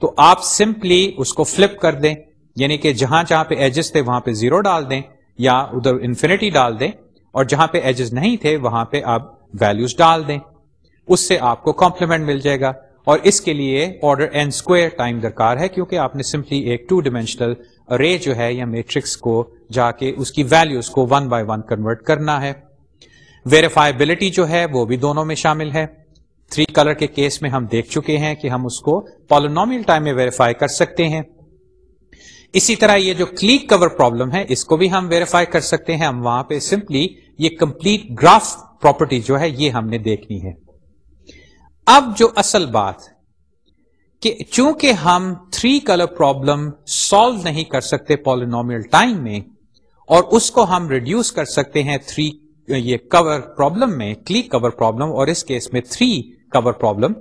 تو آپ سمپلی اس کو فلپ کر دیں۔ یعنی کہ جہاں جہاں پہ ایجز تھے وہاں پہ زیرو ڈال دیں یا ادھر انفینٹی ڈال دیں اور جہاں پہ ایجز نہیں تھے وہاں پہ آپ ویلوز ڈال دیں۔ اس سے آپ کو کمپلیمنٹ مل جائے گا۔ اور اس کے لیے آرڈر این اسکوئر ٹائم درکار ہے کیونکہ آپ نے سمپلی ایک ٹو ڈائمینشنل رے جو ہے یا میٹرکس کو جا کے اس کی ویلوز کو ون بائی ون کنورٹ کرنا ہے۔ ویریفائبلٹی جو ہے وہ بھی دونوں میں شامل ہے۔ تھری کلر کے کیس میں ہم دیکھ چکے ہیں کہ ہم اس کو پالونومیل ٹائم میں ویریفائی کر سکتے ہیں۔ اسی طرح یہ جو کلیک کور پرابلم ہے، اس کو بھی ہم ویریفائی کر سکتے ہیں۔ ہم وہاں پہ سمپلی یہ کمپلیٹ گراف پراپرٹی جو ہے، یہ ہم نے دیکھنی ہے۔ اب جو اصل بات کہ چونکہ ہم تھری کلر پرابلم سالو نہیں کر سکتے پالینومیل ٹائم میں اور اس کو ہم ریڈیوس کر سکتے ہیں تھری یہ کور پرابلم میں کلیک کور پرابلم اور اس کیس میں تھری کور پرابلم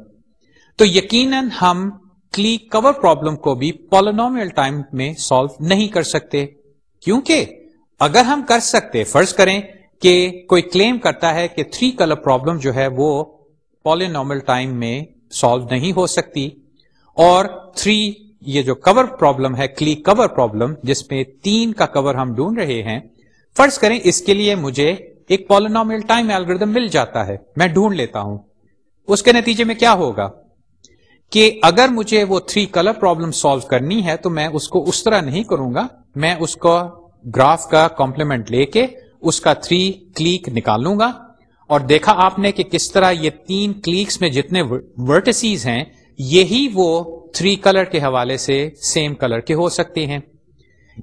تو یقیناً ہم کلیک کور پرابلم کو بھی پولونومیل ٹائم میں سالو نہیں کر سکتے۔ کیونکہ اگر ہم کر سکتے، فرض کریں کہ کوئی کلیم کرتا ہے کہ تھری کلر پرابلم جو ہے وہ پالینومل ٹائم میں سالو نہیں ہو سکتی اور تھری یہ جو کور پرابلم ہے کلیک کور پرابلم جس میں تین کا کور ہم ڈھونڈ رہے ہیں، فرض کریں اس کے لیے مجھے ایک پالینومیل ٹائم الگریدم مل جاتا ہے، میں ڈھونڈ لیتا ہوں۔ اس کے نتیجے میں کیا ہوگا؟ کہ اگر مجھے وہ تھری کلر پرابلم سالو کرنی ہے تو میں اس کو اس طرح نہیں کروں گا، میں اس کو گراف کا کمپلیمنٹ لے کے اس کا تھری کلیک نکالوں گا۔ اور دیکھا آپ نے کہ کس طرح یہ تین کلیکس میں جتنے ورٹسیز ہیں، یہی وہ تھری کلر کے حوالے سے سیم کلر کے ہو سکتے ہیں۔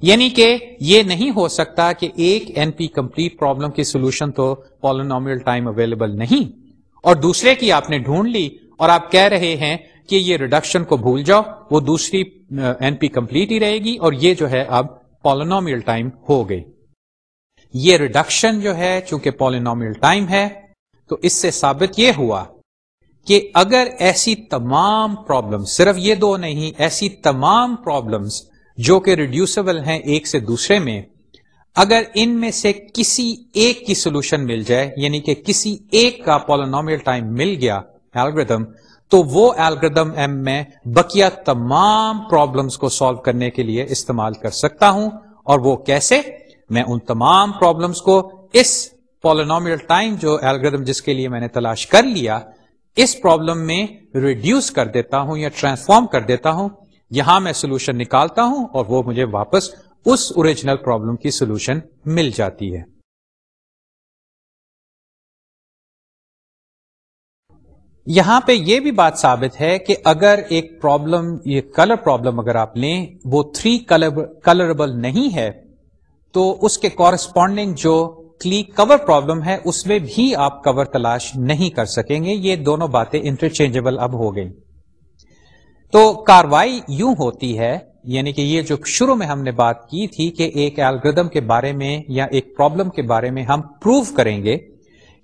یعنی کہ یہ نہیں ہو سکتا کہ ایک این پی کمپلیٹ پرابلم کی سولوشن تو پالونومیل ٹائم اویلیبل نہیں۔ اور دوسرے کی آپ نے ڈھونڈ لی اور آپ کہہ رہے ہیں کہ یہ ریڈکشن کو بھول جاؤ، وہ دوسری این پی کمپلیٹ ہی رہے گی اور یہ جو ہے اب پالونومیل ٹائم ہو گئی۔ یہ ریڈکشن جو ہے چونکہ پالینومیل ٹائم ہے، تو اس سے ثابت یہ ہوا کہ اگر ایسی تمام پرابلم صرف یہ دو نہیں، ایسی تمام پرابلمس جو کہ ریڈیوسبل ہیں ایک سے دوسرے میں، اگر ان میں سے کسی ایک کی سولوشن مل جائے یعنی کہ کسی ایک کا پولونومیل ٹائم مل گیا الگریدم تو وہ الگریدم ایم میں بقیہ تمام پرابلمس کو سالو کرنے کے لیے استعمال کر سکتا ہوں، اور وہ کیسے؟ میں ان تمام پرابلمس کو اس پولونومیل ٹائم جو الگریدم جس کے لیے میں نے تلاش کر لیا، اس پرابلم میں ریڈیوس کر دیتا ہوں یا ٹرانسفارم کر دیتا ہوں۔ یہاں میں سولوشن نکالتا ہوں اور وہ مجھے واپس اس اوریجنل پرابلم کی سولوشن مل جاتی ہے۔ یہاں پہ یہ بھی بات ثابت ہے کہ اگر ایک پرابلم یہ کلر پرابلم اگر آپ لیں، وہ تھری کلربل نہیں ہے۔ تو اس کے کورسپونڈنگ جو کلی کور پرابلم ہے، اس میں بھی آپ کور تلاش نہیں کر سکیں گے۔ یہ دونوں باتیں انٹرچینجبل اب ہو گئی تو کاروائی یوں ہوتی ہے یعنی کہ یہ جو شروع میں ہم نے بات کی تھی کہ ایک الگریدم کے بارے میں یا ایک پرابلم کے بارے میں ہم پروو کریں گے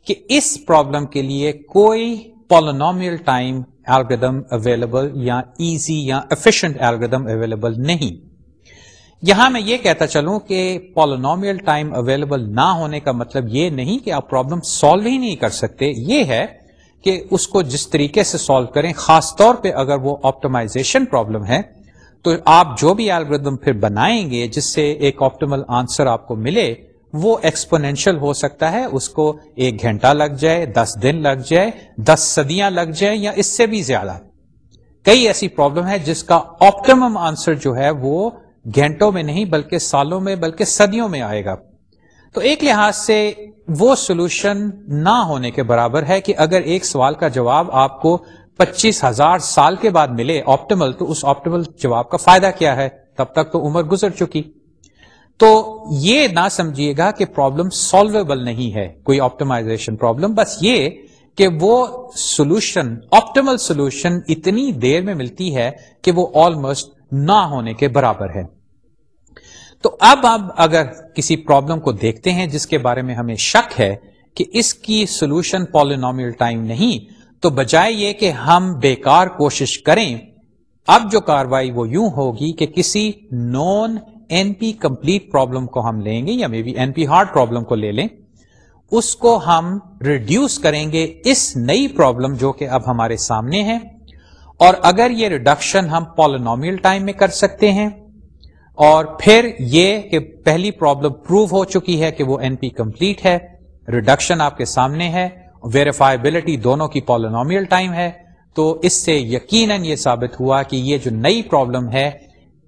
کہ اس پرابلم کے لیے کوئی پولونومیل ٹائم الگریدم اویلیبل یا ایزی یا افیشنٹ الگریدم اویلیبل نہیں۔ یہاں میں یہ کہتا چلوں کہ پولونومیل ٹائم اویلیبل نہ ہونے کا مطلب یہ نہیں کہ آپ پرابلم سالو ہی نہیں کر سکتے۔ یہ ہے کہ اس کو جس طریقے سے سالو کریں، خاص طور پہ اگر وہ آپٹمائزیشن پرابلم ہے، تو آپ جو بھی الگریدم پھر بنائیں گے، جس سے ایک آپٹیمل آنسر آپ کو ملے، وہ ایکسپونینشل ہو سکتا ہے۔ اس کو ایک گھنٹہ لگ جائے، دس دن لگ جائے، دس صدیاں لگ جائیں، یا اس سے بھی زیادہ۔ کئی ایسی پرابلم ہے جس کا آپٹیمم آنسر جو ہے وہ گھنٹوں میں نہیں بلکہ سالوں میں بلکہ صدیوں میں آئے گا۔ تو ایک لحاظ سے وہ سولوشن نہ ہونے کے برابر ہے کہ اگر ایک سوال کا جواب آپ کو پچیس ہزار سال کے بعد ملے آپٹیمل تو اس آپٹیمل جواب کا فائدہ کیا ہے؟ تب تک تو عمر گزر چکی۔ تو یہ نہ سمجھیے گا کہ پرابلم سالویبل نہیں ہے، کوئی آپٹمائزیشن پرابلم بس یہ کہ وہ سولوشن آپٹیمل سولوشن اتنی دیر میں ملتی ہے کہ وہ آلموسٹ نہ ہونے کے برابر ہے۔ تو اب اب اگر کسی پرابلم کو دیکھتے ہیں جس کے بارے میں ہمیں شک ہے کہ اس کی سولوشن پالینومیل ٹائم نہیں، تو بجائے یہ کہ ہم بیکار کوشش کریں، اب جو کاروائی وہ یوں ہوگی کہ کسی known N P complete problem کو ہم لیں گے یا may be N P hard problem کو لے لیں، اس کو ہم ریڈیوس کریں گے اس نئی پرابلم جو کہ اب ہمارے سامنے ہے۔ اور اگر یہ ریڈکشن ہم پالونومیل ٹائم میں کر سکتے ہیں، اور پھر یہ کہ پہلی پرابلم پروو ہو چکی ہے کہ وہ این پی کمپلیٹ ہے ریڈکشن آپ کے سامنے ہے ویریفائبلٹی دونوں کی پالونومیل ٹائم ہے، تو اس سے یقیناً یہ ثابت ہوا کہ یہ جو نئی پرابلم ہے،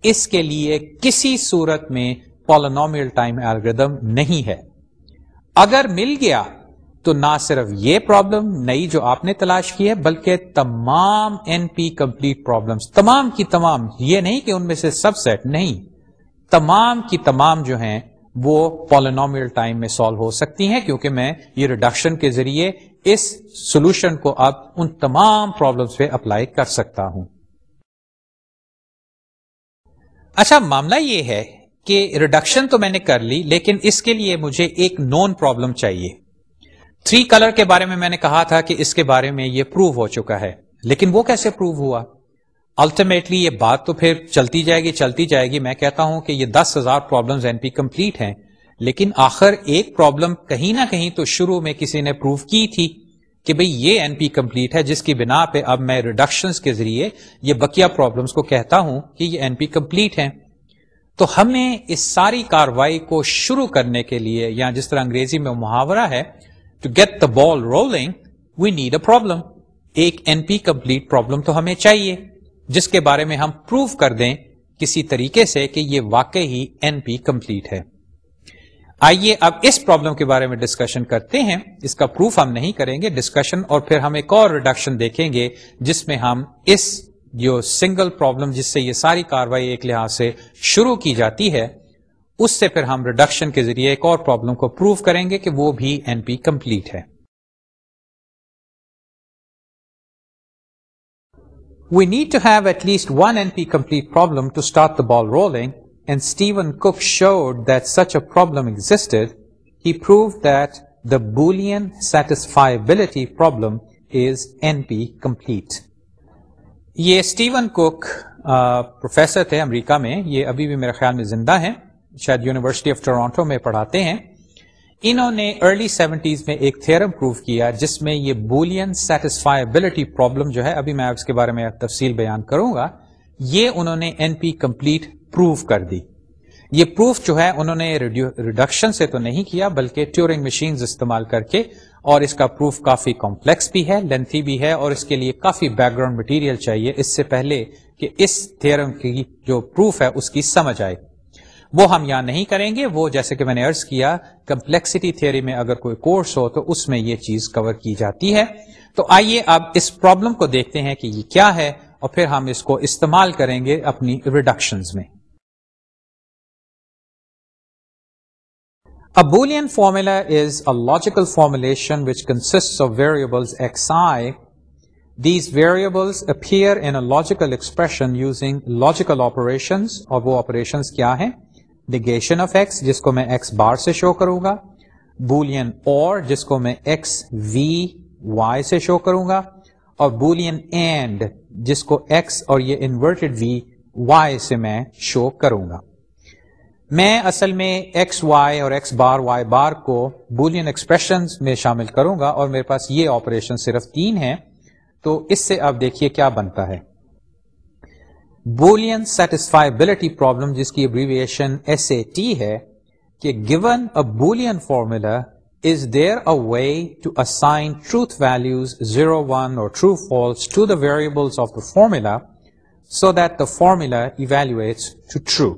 اس کے لیے کسی صورت میں پالونومیل ٹائم الگریدم نہیں ہے۔ اگر مل گیا تو نہ صرف یہ پرابلم نئی جو آپ نے تلاش کی ہے، بلکہ تمام این پی کمپلیٹ پرابلم تمام کی تمام، یہ نہیں کہ ان میں سے سب سیٹ نہیں، تمام کی تمام جو ہیں وہ پالینومیل ٹائم میں سالو ہو سکتی ہیں، کیونکہ میں یہ ریڈکشن کے ذریعے اس سولوشن کو اب ان تمام پرابلمس پہ اپلائی کر سکتا ہوں۔ اچھا معاملہ یہ ہے کہ ریڈکشن تو میں نے کر لی، لیکن اس کے لیے مجھے ایک نون پرابلم چاہیے۔ تھری کلر کے بارے میں میں نے کہا تھا کہ اس کے بارے میں یہ پروو ہو چکا ہے۔ لیکن وہ کیسے پروو ہوا؟ الٹیمیٹلی یہ بات تو پھر چلتی جائے گی، چلتی جائے گی۔ میں کہتا ہوں کہ یہ دس ہزار پرابلم این پی کمپلیٹ ہیں۔ لیکن آخر ایک پرابلم کہیں نہ کہیں تو شروع میں کسی نے پروو کی تھی کہ بھئی یہ این پی کمپلیٹ ہے، جس کی بنا پہ اب میں ریڈکشن کے ذریعے یہ بکیا پرابلمس کو کہتا ہوں کہ یہ این پی کمپلیٹ ہیں۔ تو ہمیں اس ساری کاروائی کو شروع کرنے کے لیے یا جس طرح انگریزی میں محاورہ ہے to get the ball rolling we need a problem ایک این پی کمپلیٹ پرابلم تو ہمیں چاہیے، جس کے بارے میں ہم پروف کر دیں کسی طریقے سے کہ یہ واقعی ہی این پی کمپلیٹ ہے۔ آئیے اب اس پرابلم کے بارے میں ڈسکشن کرتے ہیں۔ اس کا پروف ہم نہیں کریں گے ڈسکشن اور پھر ہم ایک اور ریڈکشن دیکھیں گے، جس میں ہم اس جو سنگل پرابلم جس سے یہ ساری کاروائی ایک لحاظ سے شروع کی جاتی ہے اس سے پھر ہم ریڈکشن کے ذریعے ایک اور پرابلم کو پروو کریں گے کہ وہ بھی این پی کمپلیٹ ہے۔ We need to have at least one N P complete problem to start the ball rolling and Steven Cook showed that such a problem existed he proved that the Boolean satisfiability problem is N P complete یہ Steven Cook professor تھے امریکہ میں، یہ ابھی بھی میرے خیال میں زندہ ہیں۔ شاید یونیورسٹی آف ٹورانٹو میں پڑھاتے ہیں۔ انہوں نے ارلی سیونٹیز میں ایک تھرم پروو کیا جس میں یہ بولین سیٹسفائبلٹی پرابلم جو ہے، ابھی میں اس کے بارے میں تفصیل بیان کروں گا۔ یہ انہوں نے این پی کمپلیٹ پروف کر دی۔ یہ پروف جو ہے، انہوں نے ریڈکشن سے تو نہیں کیا، بلکہ ٹیورنگ مشینز استعمال کر کے، اور اس کا پروف کافی کمپلیکس بھی ہے لینتھی بھی ہے، اور اس کے لیے کافی بیک گراؤنڈ مٹیریل چاہیے۔ اس سے پہلے کہ اس تھرم کی جو پروف ہے، اس کی سمجھ آئے۔ وہ ہم یہاں نہیں کریں گے، وہ جیسے کہ میں نے ارض کیا کمپلیکسٹی تھیوری میں اگر کوئی کورس ہو تو اس میں یہ چیز کور کی جاتی ہے۔ تو آئیے اب اس پرابلم کو دیکھتے ہیں کہ یہ کیا ہے اور پھر ہم اس کو استعمال کریں گے اپنی ریڈکشنز میں۔ Boolean formula is a logical formulation which consist of variables X I these variables appear in logical expression using logical operation اور وہ آپریشنس کیا ہیں؟ نگیشن آف ایکس جس کو میں ایکس بار سے شو کروں گا. بولین اور جس کو میں ایکس وی وائی سے شو کروں گا. اور بولین اینڈ جس کو ایکس اور یہ انورٹیڈ وی وائی سے میں شو کروں گا. میں اصل میں ایکس وائی اور ایکس بار وائی بار کو بولین ایکسپریشن میں شامل کروں گا اور میرے پاس یہ آپریشن صرف تین ہے تو اس سے اب دیکھیے کیا بنتا ہے. بولین سیٹسفائبلٹی پرابلم جس کی ابریویشن ایس اے ٹی ہے، کہ given a Boolean formula is there a way to assign truth values zero one اور true false to the variables of the formula so that the formula evaluates to true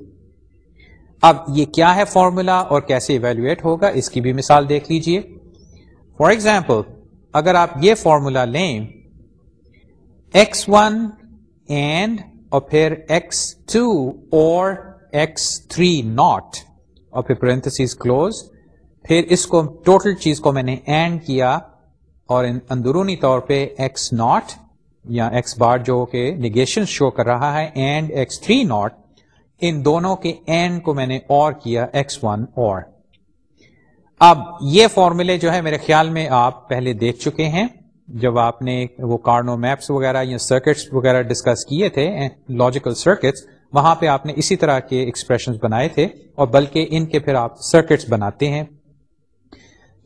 اب یہ کیا ہے formula اور کیسے evaluate ہوگا؟ اس کی بھی مثال دیکھ لیجیے۔ فار ایگزامپل اگر آپ یہ فارمولا لیں ایکس ون اینڈ اور پھر ایکس ٹو اور ایکس تھری ناٹ اور پھر پرنتس کلوز پھر اس کو ٹوٹل چیز کو میں نے اینڈ کیا اور اندرونی طور پہ ایکس ناٹ یا ایکس بار جو کہ نگیشن شو کر رہا ہے اینڈ ایکس تھری ناٹ ان دونوں کے اینڈ کو میں نے اور کیا ایکس ون اور اب یہ فارمولے جو ہے میرے خیال میں آپ پہلے دیکھ چکے ہیں. جب آپ نے وہ کارنو میپس وغیرہ یا سرکٹس وغیرہ ڈسکس کیے تھے eh، لاجیکل سرکٹس وہاں پہ آپ نے اسی طرح کے ایکسپریشن بنائے تھے، اور بلکہ ان کے پھر آپ سرکٹس بناتے ہیں۔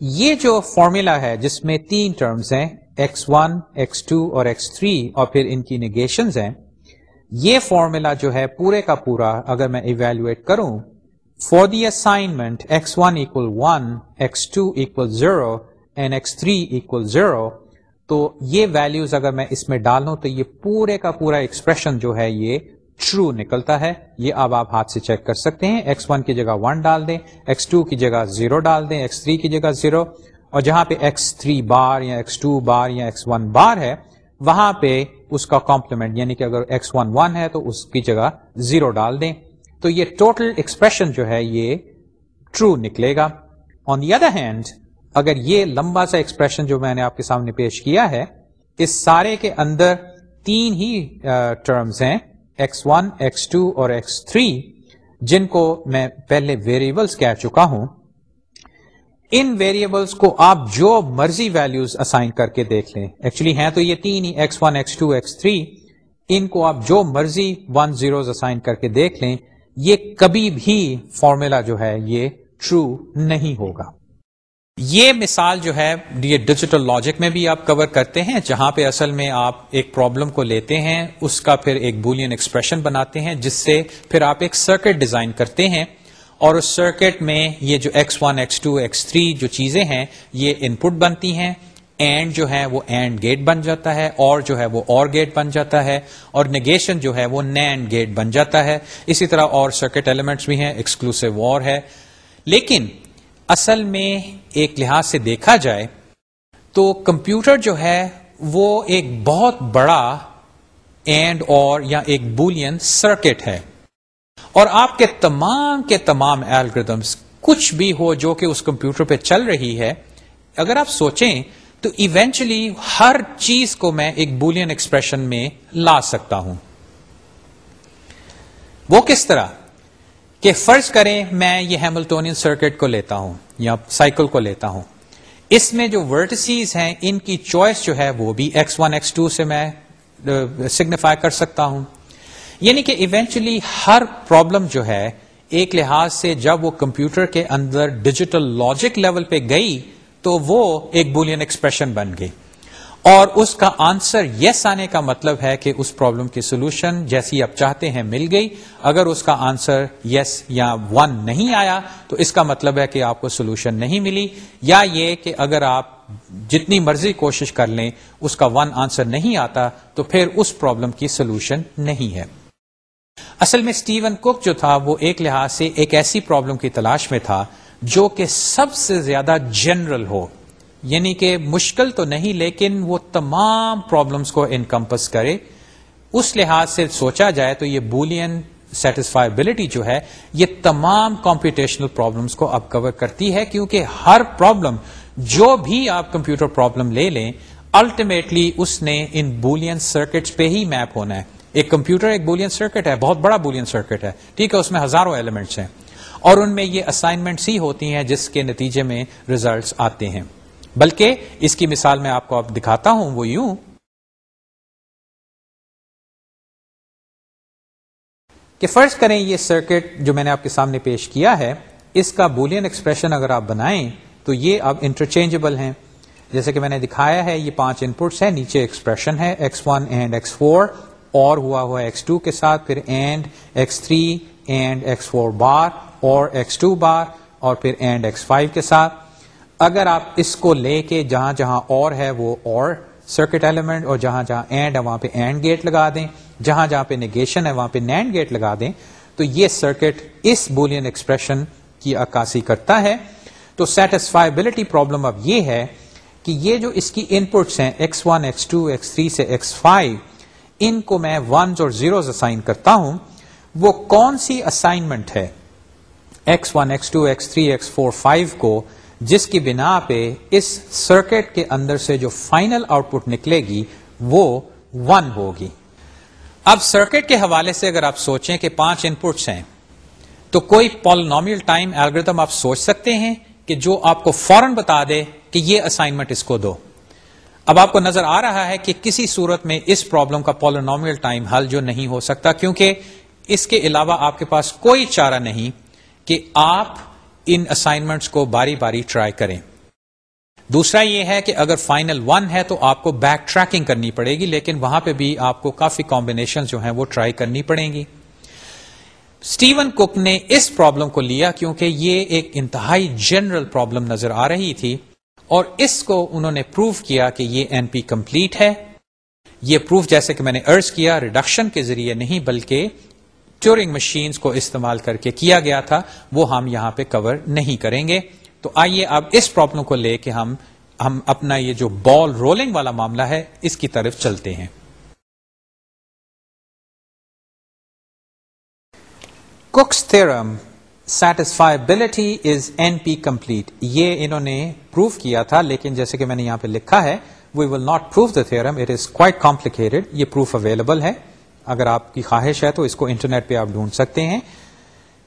یہ جو فارمولا ہے، جس میں تین ٹرمز ہیں ایکس ون ایکس ٹو اور ایکس تھری اور پھر ان کی نیگیشنز ہیں، یہ فارمولا جو ہے پورے کا پورا اگر میں ایویلویٹ کروں for the assignment X one equal one X two equal zero and X three equal zero تو یہ ویلوز اگر میں اس میں ڈالوں تو یہ پورے کا پورا ایکسپریشن جو ہے یہ ٹرو نکلتا ہے۔ یہ اب آپ ہاتھ سے چیک کر سکتے ہیں۔ ایکس ون کی جگہ ون ڈال دیں ایکس ٹو کی جگہ زیرو ڈال دیں ایکس تھری کی جگہ زیرو اور جہاں پہ ایکس تھری بار یا ایکس ٹو بار یا ایکس ون بار ہے، وہاں پہ اس کا کمپلیمنٹ یعنی کہ اگر ایکس ون ون ہے تو اس کی جگہ زیرو ڈال دیں۔ تو یہ ٹوٹل ایکسپریشن جو ہے یہ ٹرو نکلے گا۔ آن دی ادر ہینڈ اگر یہ لمبا سا ایکسپریشن جو میں نے آپ کے سامنے پیش کیا ہے، اس سارے کے اندر تین ہی ٹرمز ہیں ایکس ون ایکس ٹو اور ایکس تھری جن کو میں پہلے ویریبلس کہہ چکا ہوں۔ ان ویریبلس کو آپ جو مرضی ویلوز اسائن کر کے دیکھ لیں۔ ایکچولی ہیں تو یہ تین ہی X one X two X three ان کو آپ جو مرضی ون زیروز اسائن کر کے دیکھ لیں، یہ کبھی بھی فارمولا جو ہے یہ ٹرو نہیں ہوگا۔ یہ مثال جو ہے، یہ ڈیجیٹل لاجک میں بھی آپ کور کرتے ہیں، جہاں پہ اصل میں آپ ایک پرابلم کو لیتے ہیں، اس کا پھر ایک بولین ایکسپریشن بناتے ہیں، جس سے پھر آپ ایک سرکٹ ڈیزائن کرتے ہیں۔ اور اس سرکٹ میں یہ جو X one X two X three جو چیزیں ہیں، یہ ان پٹ بنتی ہیں۔ اینڈ جو ہے وہ اینڈ گیٹ بن جاتا ہے، اور جو ہے وہ اور گیٹ بن جاتا ہے۔ اور نگیشن جو ہے وہ نینڈ گیٹ بن جاتا ہے۔ اسی طرح اور سرکٹ ایلیمنٹس بھی ہیں ایکسکلوسو وار ہے۔ لیکن اصل میں ایک لحاظ سے دیکھا جائے تو کمپیوٹر جو ہے وہ ایک بہت بڑا اینڈ اور یا ایک بولین سرکٹ ہے۔ اور آپ کے تمام کے تمام الگریدمس کچھ بھی ہو جو کہ اس کمپیوٹر پہ چل رہی ہے، اگر آپ سوچیں تو ایونچولی ہر چیز کو میں ایک بولین ایکسپریشن میں لا سکتا ہوں۔ وہ کس طرح؟ کہ فرض کریں میں یہ ہیملٹونین سرکٹ کو لیتا ہوں۔ یا سائیکل کو لیتا ہوں۔ اس میں جو ورٹسیز ہیں، ان کی چوائس جو ہے، وہ بھی ایکس ون ایکس ٹو سے میں سگنیفائی کر سکتا ہوں۔ یعنی کہ ایونچولی ہر پرابلم جو ہے، ایک لحاظ سے جب وہ کمپیوٹر کے اندر ڈیجیٹل لاجک لیول پہ گئی، تو وہ ایک بولین ایکسپریشن بن گئی۔ اور اس کا آنسر یس آنے کا مطلب ہے کہ اس پرابلم کی سولوشن جیسی آپ چاہتے ہیں مل گئی۔ اگر اس کا آنسر یس یا ون نہیں آیا، تو اس کا مطلب ہے کہ آپ کو سولوشن نہیں ملی۔ یا یہ کہ اگر آپ جتنی مرضی کوشش کر لیں، اس کا ون آنسر نہیں آتا، تو پھر اس پرابلم کی سولوشن نہیں ہے۔ اصل میں اسٹیون کوک جو تھا، وہ ایک لحاظ سے ایک ایسی پرابلم کی تلاش میں تھا جو کہ سب سے زیادہ جنرل ہو۔ یعنی کہ مشکل تو نہیں لیکن وہ تمام پرابلمس کو انکمپس کرے۔ اس لحاظ سے سوچا جائے تو یہ بولین سیٹسفائبلٹی جو ہے، یہ تمام کمپیوٹیشنل پرابلمس کو اب کور کرتی ہے۔ کیونکہ ہر پرابلم جو بھی آپ کمپیوٹر پرابلم لے لیں الٹیمیٹلی اس نے ان بولین سرکٹس پہ ہی میپ ہونا ہے۔ ایک کمپیوٹر ایک بولین سرکٹ ہے۔ بہت بڑا بولین سرکٹ ہے۔ ٹھیک ہے، اس میں ہزاروں ایلیمنٹس ہیں۔ اور ان میں یہ اسائنمنٹس ہی ہوتی ہیں جس کے نتیجے میں ریزلٹس آتے ہیں۔ بلکہ اس کی مثال میں آپ کو اب دکھاتا ہوں، وہ یوں۔ کہ فرض کریں یہ سرکٹ جو میں نے آپ کے سامنے پیش کیا ہے، اس کا بولین ایکسپریشن اگر آپ بنائیں، تو یہ اب انٹرچینجبل ہیں۔ جیسے کہ میں نے دکھایا ہے، یہ پانچ انپٹس ہیں، نیچے ایکسپریشن ہے X one and X four اور ہوا ہوا ایکس ٹو کے ساتھ، پھر and X three and X four bar اور ایکس ٹو بار اور پھر اینڈ ایکس فائیو کے ساتھ۔ اگر آپ اس کو لے کے جہاں جہاں اور ہے وہ اور سرکٹ ایلیمنٹ اور جہاں جہاں اینڈ ہے وہاں پہ اینڈ گیٹ لگا دیں، جہاں جہاں پہ نیگیشن ہے وہاں پہ نینڈ گیٹ لگا دیں، تو یہ سرکٹ اس بولین ایکسپریشن کی عکاسی کرتا ہے۔ تو سیٹسفائبلٹی پرابلم اب یہ ہے کہ یہ جو اس کی ان پٹس ہیں X one X two X three سے ایکس فائیو ان کو میں ونز اور زیروز اسائن کرتا ہوں۔ وہ کون سی اسائنمنٹ ہے؟ X one X two X three X four five کو جس کی بنا پہ اس سرکٹ کے اندر سے جو فائنل آؤٹ پٹ نکلے گی، وہ ون ہوگی۔ اب سرکٹ کے حوالے سے اگر آپ سوچیں کہ پانچ ان پٹس ہیں، تو کوئی پالنومیل ٹائم الگریدم آپ سوچ سکتے ہیں کہ جو آپ کو فوراً بتا دے کہ یہ اسائنمنٹ اس کو دو۔ اب آپ کو نظر آ رہا ہے کہ کسی صورت میں اس پرابلم کا پالنومیل ٹائم حل جو نہیں ہو سکتا، کیونکہ اس کے علاوہ آپ کے پاس کوئی چارہ نہیں کہ آپ ان اسائنمنٹس کو باری باری ٹرائی کریں۔ دوسرا یہ ہے کہ اگر فائنل ون ہے تو آپ کو بیک ٹریکنگ کرنی پڑے گی، لیکن وہاں پہ بھی آپ کو کافی کمبینیشن جو ہیں وہ ٹرائی کرنی پڑیں گی۔ اسٹیون کک نے اس پرابلم کو لیا کیونکہ یہ ایک انتہائی جنرل پرابلم نظر آ رہی تھی، اور اس کو انہوں نے پروف کیا کہ یہ این پی کمپلیٹ ہے۔ یہ پروف جیسے کہ میں نے ارض کیا ریڈکشن کے ذریعے نہیں، بلکہ ٹورنگ مشینز کو استعمال کر کے کیا گیا تھا، وہ ہم یہاں پہ کور نہیں کریں گے۔ تو آئیے اب اس پرابلم کو لے کے ہم ہم اپنا یہ جو بال رولنگ والا معاملہ ہے، اس کی طرف چلتے ہیں۔ Cook's theorem satisfiability is N P complete یہ انہوں نے پروف کیا تھا، لیکن جیسے کہ میں نے یہاں پہ لکھا ہے we will not proof the theorem it is quite complicated یہ پروف اویلیبل ہے۔ اگر آپ کی خواہش ہے تو اس کو انٹرنیٹ پہ آپ ڈھونڈ سکتے ہیں۔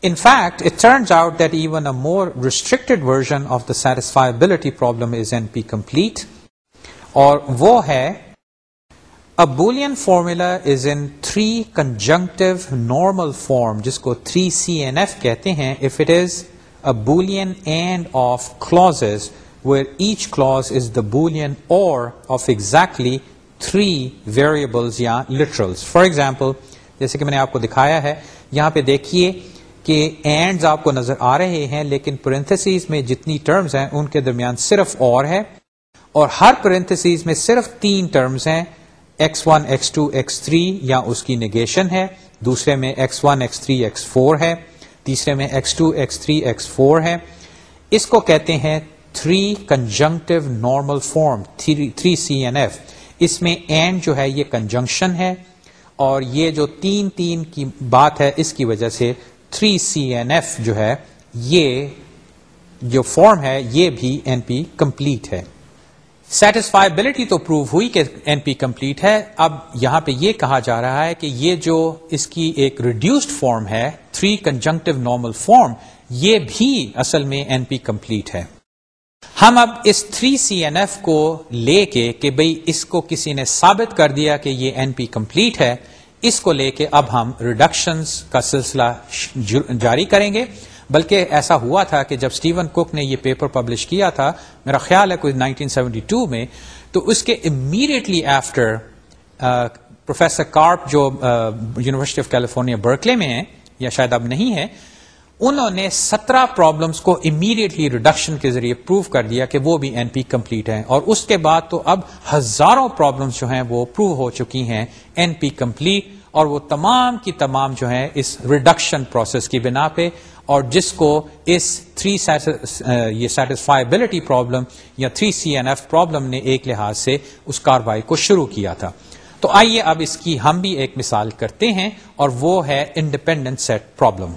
In fact it turns out that even a more restricted version of the satisfiability problem is N P complete اور وہ ہے Boolean formula is in three conjunctive normal form جس کو تھری سی این ایف کہتے ہیں۔ If it is a Boolean and of clause where each clause is the Boolean or of exactly three variables یا literals for example جیسے کہ میں نے آپ کو دکھایا ہے، یہاں پہ دیکھیے کہ اینڈز آپ کو نظر آ رہے ہیں، لیکن پرنتھسیز میں جتنی ٹرمز ہیں، ان کے درمیان صرف اور ہے۔ اور ہر پرنتھسیز میں صرف تین ٹرمز ہیں X one X two X three یا اس کی نیگیشن ہے۔ دوسرے میں X one X three X four ہے۔ تیسرے میں X two X three X four ہے۔ اس کو کہتے ہیں three conjunctive normal form three C N F اس میں اینڈ جو ہے یہ کنجنکشن ہے اور یہ جو تین تین کی بات ہے اس کی وجہ سے تھری سی این ایف جو ہے یہ جو فارم ہے یہ بھی این پی کمپلیٹ ہے۔ سیٹسفائبلٹی تو پروو ہوئی کہ این پی کمپلیٹ ہے۔ اب یہاں پہ یہ کہا جا رہا ہے کہ یہ جو اس کی ایک ریڈیوسڈ فارم ہے تھری کنجنکٹو نارمل فارم یہ بھی اصل میں این پی کمپلیٹ ہے۔ ہم اب اس تھری سی این ایف کو لے کے کہ بھئی اس کو کسی نے ثابت کر دیا کہ یہ این پی کمپلیٹ ہے، اس کو لے کے اب ہم ریڈکشنز کا سلسلہ جاری کریں گے۔ بلکہ ایسا ہوا تھا کہ جب اسٹیون کوک نے یہ پیپر پبلش کیا تھا، میرا خیال ہے کوئی 1972 میں، تو اس کے امیڈیٹلی آفٹر پروفیسر کارپ جو یونیورسٹی آف کیلیفورنیا برکلے میں ہیں، یا شاید اب نہیں ہے انہوں نے سترہ پرابلمس کو امیڈیٹلی ریڈکشن کے ذریعے پروو کر دیا کہ وہ بھی این پی کمپلیٹ ہیں۔ اور اس کے بعد تو اب ہزاروں پرابلمس جو ہیں وہ پروو ہو چکی ہیں این پی کمپلیٹ اور وہ تمام کی تمام جو ہیں اس ریڈکشن پروسیس کی بنا پہ اور جس کو اس تھری یہ سیٹسفائبلٹی پرابلم یا three C N F problem نے ایک لحاظ سے اس کاروائی کو شروع کیا تھا۔ تو آئیے اب اس کی ہم بھی ایک مثال کرتے ہیں اور وہ ہے independent set problem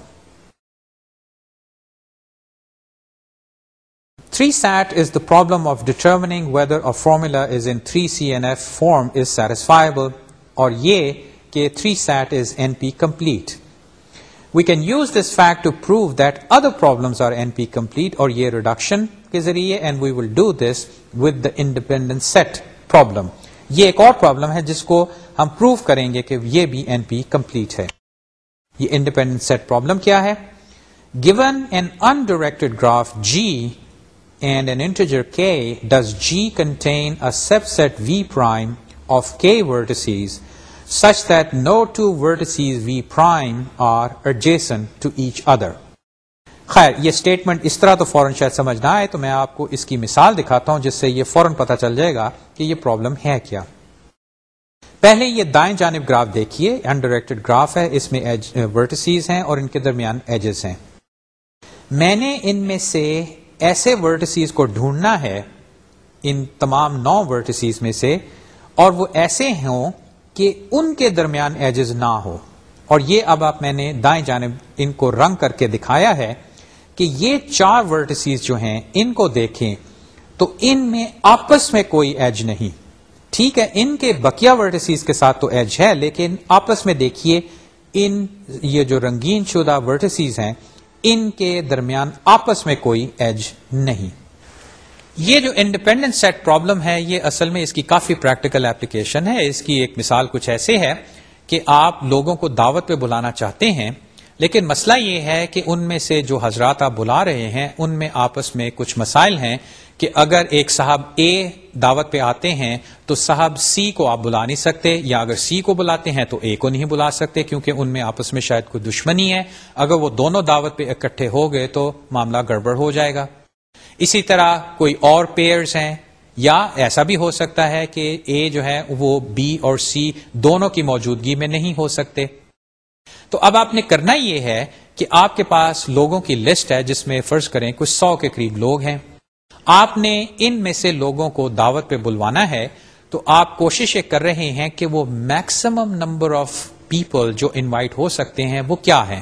three SAT is the problem of determining whether or formula is in three C N F form is satisfiable اور یہ کہ three SAT is N P complete we can use this fact to prove that other problems are N P complete اور یہ reduction کے ذریعے and we will do this with the independent set problem یہ ایک اور problem ہے جس کو ہم پروو کریں گے کہ یہ بھی این پی کمپلیٹ ہے یہ انڈیپینڈنٹ سیٹ پرابلم کیا ہے given an undirected graph G and an integer K does G contain a subset V prime of K vertices such that no two vertices V prime are adjacent to each other. خیر، یہ statement اس طرح تو فوراً شاید سمجھ نہ آئے، تو میں آپ کو اس کی مثال دکھاتا ہوں، جس سے یہ فوراً پتا چل جائے گا کہ یہ پرابلم ہے کیا پہلے یہ دائیں جانب گراف دیکھیے انڈائریکٹڈ گراف ہے، اس میں ورٹسیز ہیں اور ان کے درمیان ایجز ہیں میں نے ان میں سے ایسے ورٹسیز کو ڈھونڈنا ہے، ان تمام نو ورٹسیز میں سے، اور وہ ایسے ہوں کہ ان کے درمیان ایجز نہ ہو۔ اور یہ اب آپ میں نے دائیں جانب ان کو رنگ کر کے دکھایا ہے کہ یہ چار ورٹسیز جو ہیں، ان کو دیکھیں تو ان میں آپس میں کوئی ایج نہیں۔ ٹھیک ہے، ان کے بکیا ورٹسیز کے ساتھ تو ایج ہے، لیکن آپس میں دیکھیے، ان یہ جو رنگین شدہ ورٹسیز ہیں ان کے درمیان آپس میں کوئی ایج نہیں۔ یہ جو انڈیپینڈنٹ سیٹ پرابلم ہے، یہ اصل میں اس کی کافی پریکٹیکل اپلیکیشن ہے۔ اس کی ایک مثال کچھ ایسے ہے کہ آپ لوگوں کو دعوت پہ بلانا چاہتے ہیں، لیکن مسئلہ یہ ہے کہ ان میں سے جو حضرات آپ بلا رہے ہیں، ان میں آپس میں کچھ مسائل ہیں۔ کہ اگر ایک صاحب اے دعوت پہ آتے ہیں تو صاحب سی کو آپ بلا نہیں سکتے، یا اگر سی کو بلاتے ہیں تو اے کو نہیں بلا سکتے، کیونکہ ان میں آپس میں شاید کوئی دشمنی ہے۔ اگر وہ دونوں دعوت پہ اکٹھے ہو گئے تو معاملہ گڑبڑ ہو جائے گا۔ اسی طرح کوئی اور پیئرز ہیں، یا ایسا بھی ہو سکتا ہے کہ اے جو ہے وہ بی اور سی دونوں کی موجودگی میں نہیں ہو سکتے۔ تو اب آپ نے کرنا یہ ہے کہ آپ کے پاس لوگوں کی لسٹ ہے جس میں فرض کریں کچھ سو کے قریب لوگ ہیں۔ آپ نے ان میں سے لوگوں کو دعوت پہ بلوانا ہے، تو آپ کوشش یہ کر رہے ہیں کہ وہ میکسیمم نمبر آف پیپل جو انوائٹ ہو سکتے ہیں، وہ کیا ہیں؟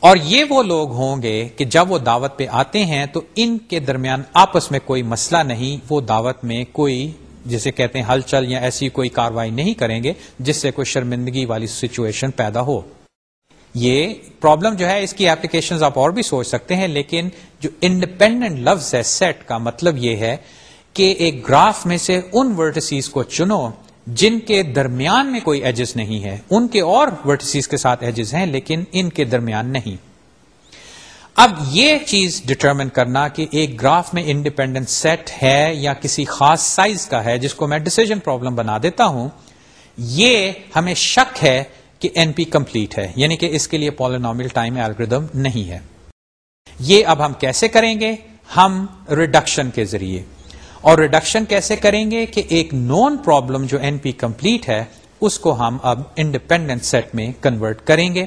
اور یہ وہ لوگ ہوں گے کہ جب وہ دعوت پہ آتے ہیں، تو ان کے درمیان آپس میں کوئی مسئلہ نہیں، وہ دعوت میں کوئی، جسے کہتے ہیں ہلچل یا ایسی کوئی کاروائی نہیں کریں گے، جس سے کوئی شرمندگی والی سچویشن پیدا ہو۔ یہ پرابلم جو ہے اس کی اپلیکیشن آپ اور بھی سوچ سکتے ہیں، لیکن جو انڈیپینڈنٹ لفظ ہے سیٹ کا مطلب یہ ہے کہ ایک گراف میں سے ان ورٹسیز کو چنو جن کے درمیان میں کوئی ایجز نہیں ہے۔ ان کے اور ورٹسیز کے ساتھ ایجز ہیں، لیکن ان کے درمیان نہیں۔ اب یہ چیز ڈٹرمن کرنا کہ ایک گراف میں انڈیپینڈنٹ سیٹ ہے یا کسی خاص سائز کا ہے، جس کو میں ڈسیزن پرابلم بنا دیتا ہوں، یہ ہمیں شک ہے کہ این پی کمپلیٹ ہے یعنی کہ اس کے لیے پالینومل ٹائم ایلگردم نہیں ہے۔ یہ اب ہم کیسے کریں گے؟ ہم ریڈکشن کے ذریعے۔ اور ریڈکشن کیسے کریں گے کہ ایک نون پرابلم جو این پی کمپلیٹ ہے، اس کو ہم اب انڈیپینڈنٹ سیٹ میں کنورٹ کریں گے۔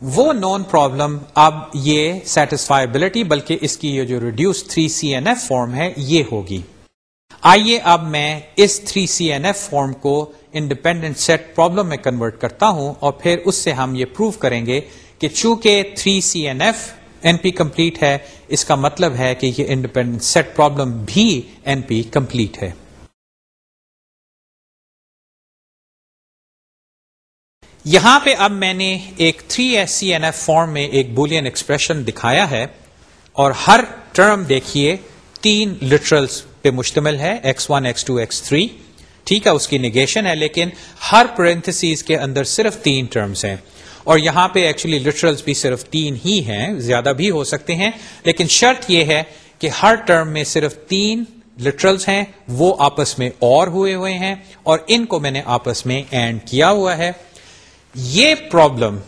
وہ نون پرابلم اب یہ سیٹسفائبلٹی بلکہ اس کی یہ جو reduce three C N F form ہے، یہ ہوگی۔ آئیے اب میں اس 3 سی این ایف فارم کو انڈیپینڈنٹ سیٹ پرابلم میں کنورٹ کرتا ہوں اور پھر اس سے ہم یہ پروو کریں گے کہ چونکہ 3 C N F N P complete ہے، اس کا مطلب ہے کہ یہ انڈیپینڈنٹ سیٹ پرابلم بھی این پی کمپلیٹ ہے۔ یہاں پہ اب میں نے ایک 3 S C N F form میں ایک بولین ایکسپریشن دکھایا ہے اور ہر ٹرم دیکھیے۔ تین لٹرلس پہ مشتمل ہے x one x two x three ٹھیک ہے، اس کی نگیشن ہے، لیکن ہر پرنتھس کے اندر صرف تین ٹرمز ہیں۔ اور یہاں پہ ایکچولی لٹرلس بھی صرف تین ہی ہیں، زیادہ بھی ہو سکتے ہیں، لیکن شرط یہ ہے کہ ہر ٹرم میں صرف تین لٹرلس ہیں، وہ آپس میں اور ہوئے ہوئے ہیں، اور ان کو میں نے آپس میں اینڈ کیا ہوا ہے۔ یہ پرابلم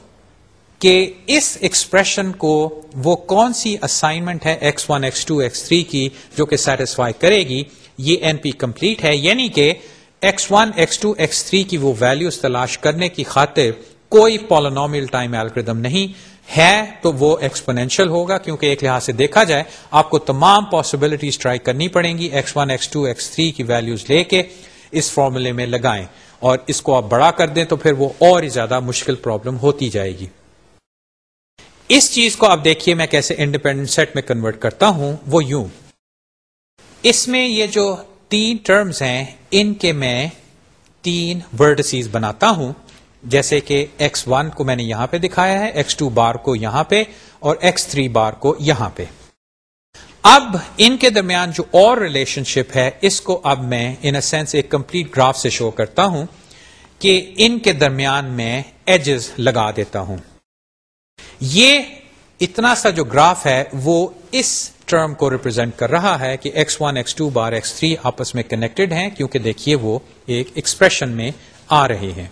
کہ اس ایکسپریشن کو وہ کون سی اسائنمنٹ ہے x one x two x three کی جو کہ سیٹسفائی کرے گی، یہ این پی کمپلیٹ ہے۔ یعنی کہ x one x two x three کی وہ ویلوز تلاش کرنے کی خاطر کوئی پالونومیل ٹائم ایلگردم نہیں ہے تو وہ ایکسپونینشل ہوگا کیونکہ ایک لحاظ سے دیکھا جائے آپ کو تمام پاسبلٹیز ٹرائی کرنی پڑیں گی x one x two x three کی ویلوز لے کے اس فارمولے میں لگائیں اور اس کو آپ بڑا کر دیں تو پھر وہ اور ہی زیادہ مشکل پرابلم ہوتی جائے گی۔ اس چیز کو آپ دیکھیے میں کیسے انڈیپینڈنٹ سیٹ میں کنورٹ کرتا ہوں، وہ یوں۔ اس میں یہ جو تین ٹرمز ہیں، ان کے میں تین ورڈسیز بناتا ہوں۔ جیسے کہ ایکس ون کو میں نے یہاں پہ دکھایا ہے ایکس ٹو بار کو یہاں پہ اور ایکس تھری بار کو یہاں پہ۔ اب ان کے درمیان جو اور ریلیشن شپ ہے، اس کو اب میں ان اے سینس ایک کمپلیٹ گراف سے شو کرتا ہوں کہ ان کے درمیان میں ایجز لگا دیتا ہوں۔ یہ اتنا سا جو گراف ہے وہ اس ٹرم کو ریپرزینٹ کر رہا ہے کہ x one x two bar x three آپس میں کنیکٹڈ ہیں، کیونکہ دیکھیے وہ ایک ایکسپریشن میں آ رہے ہیں۔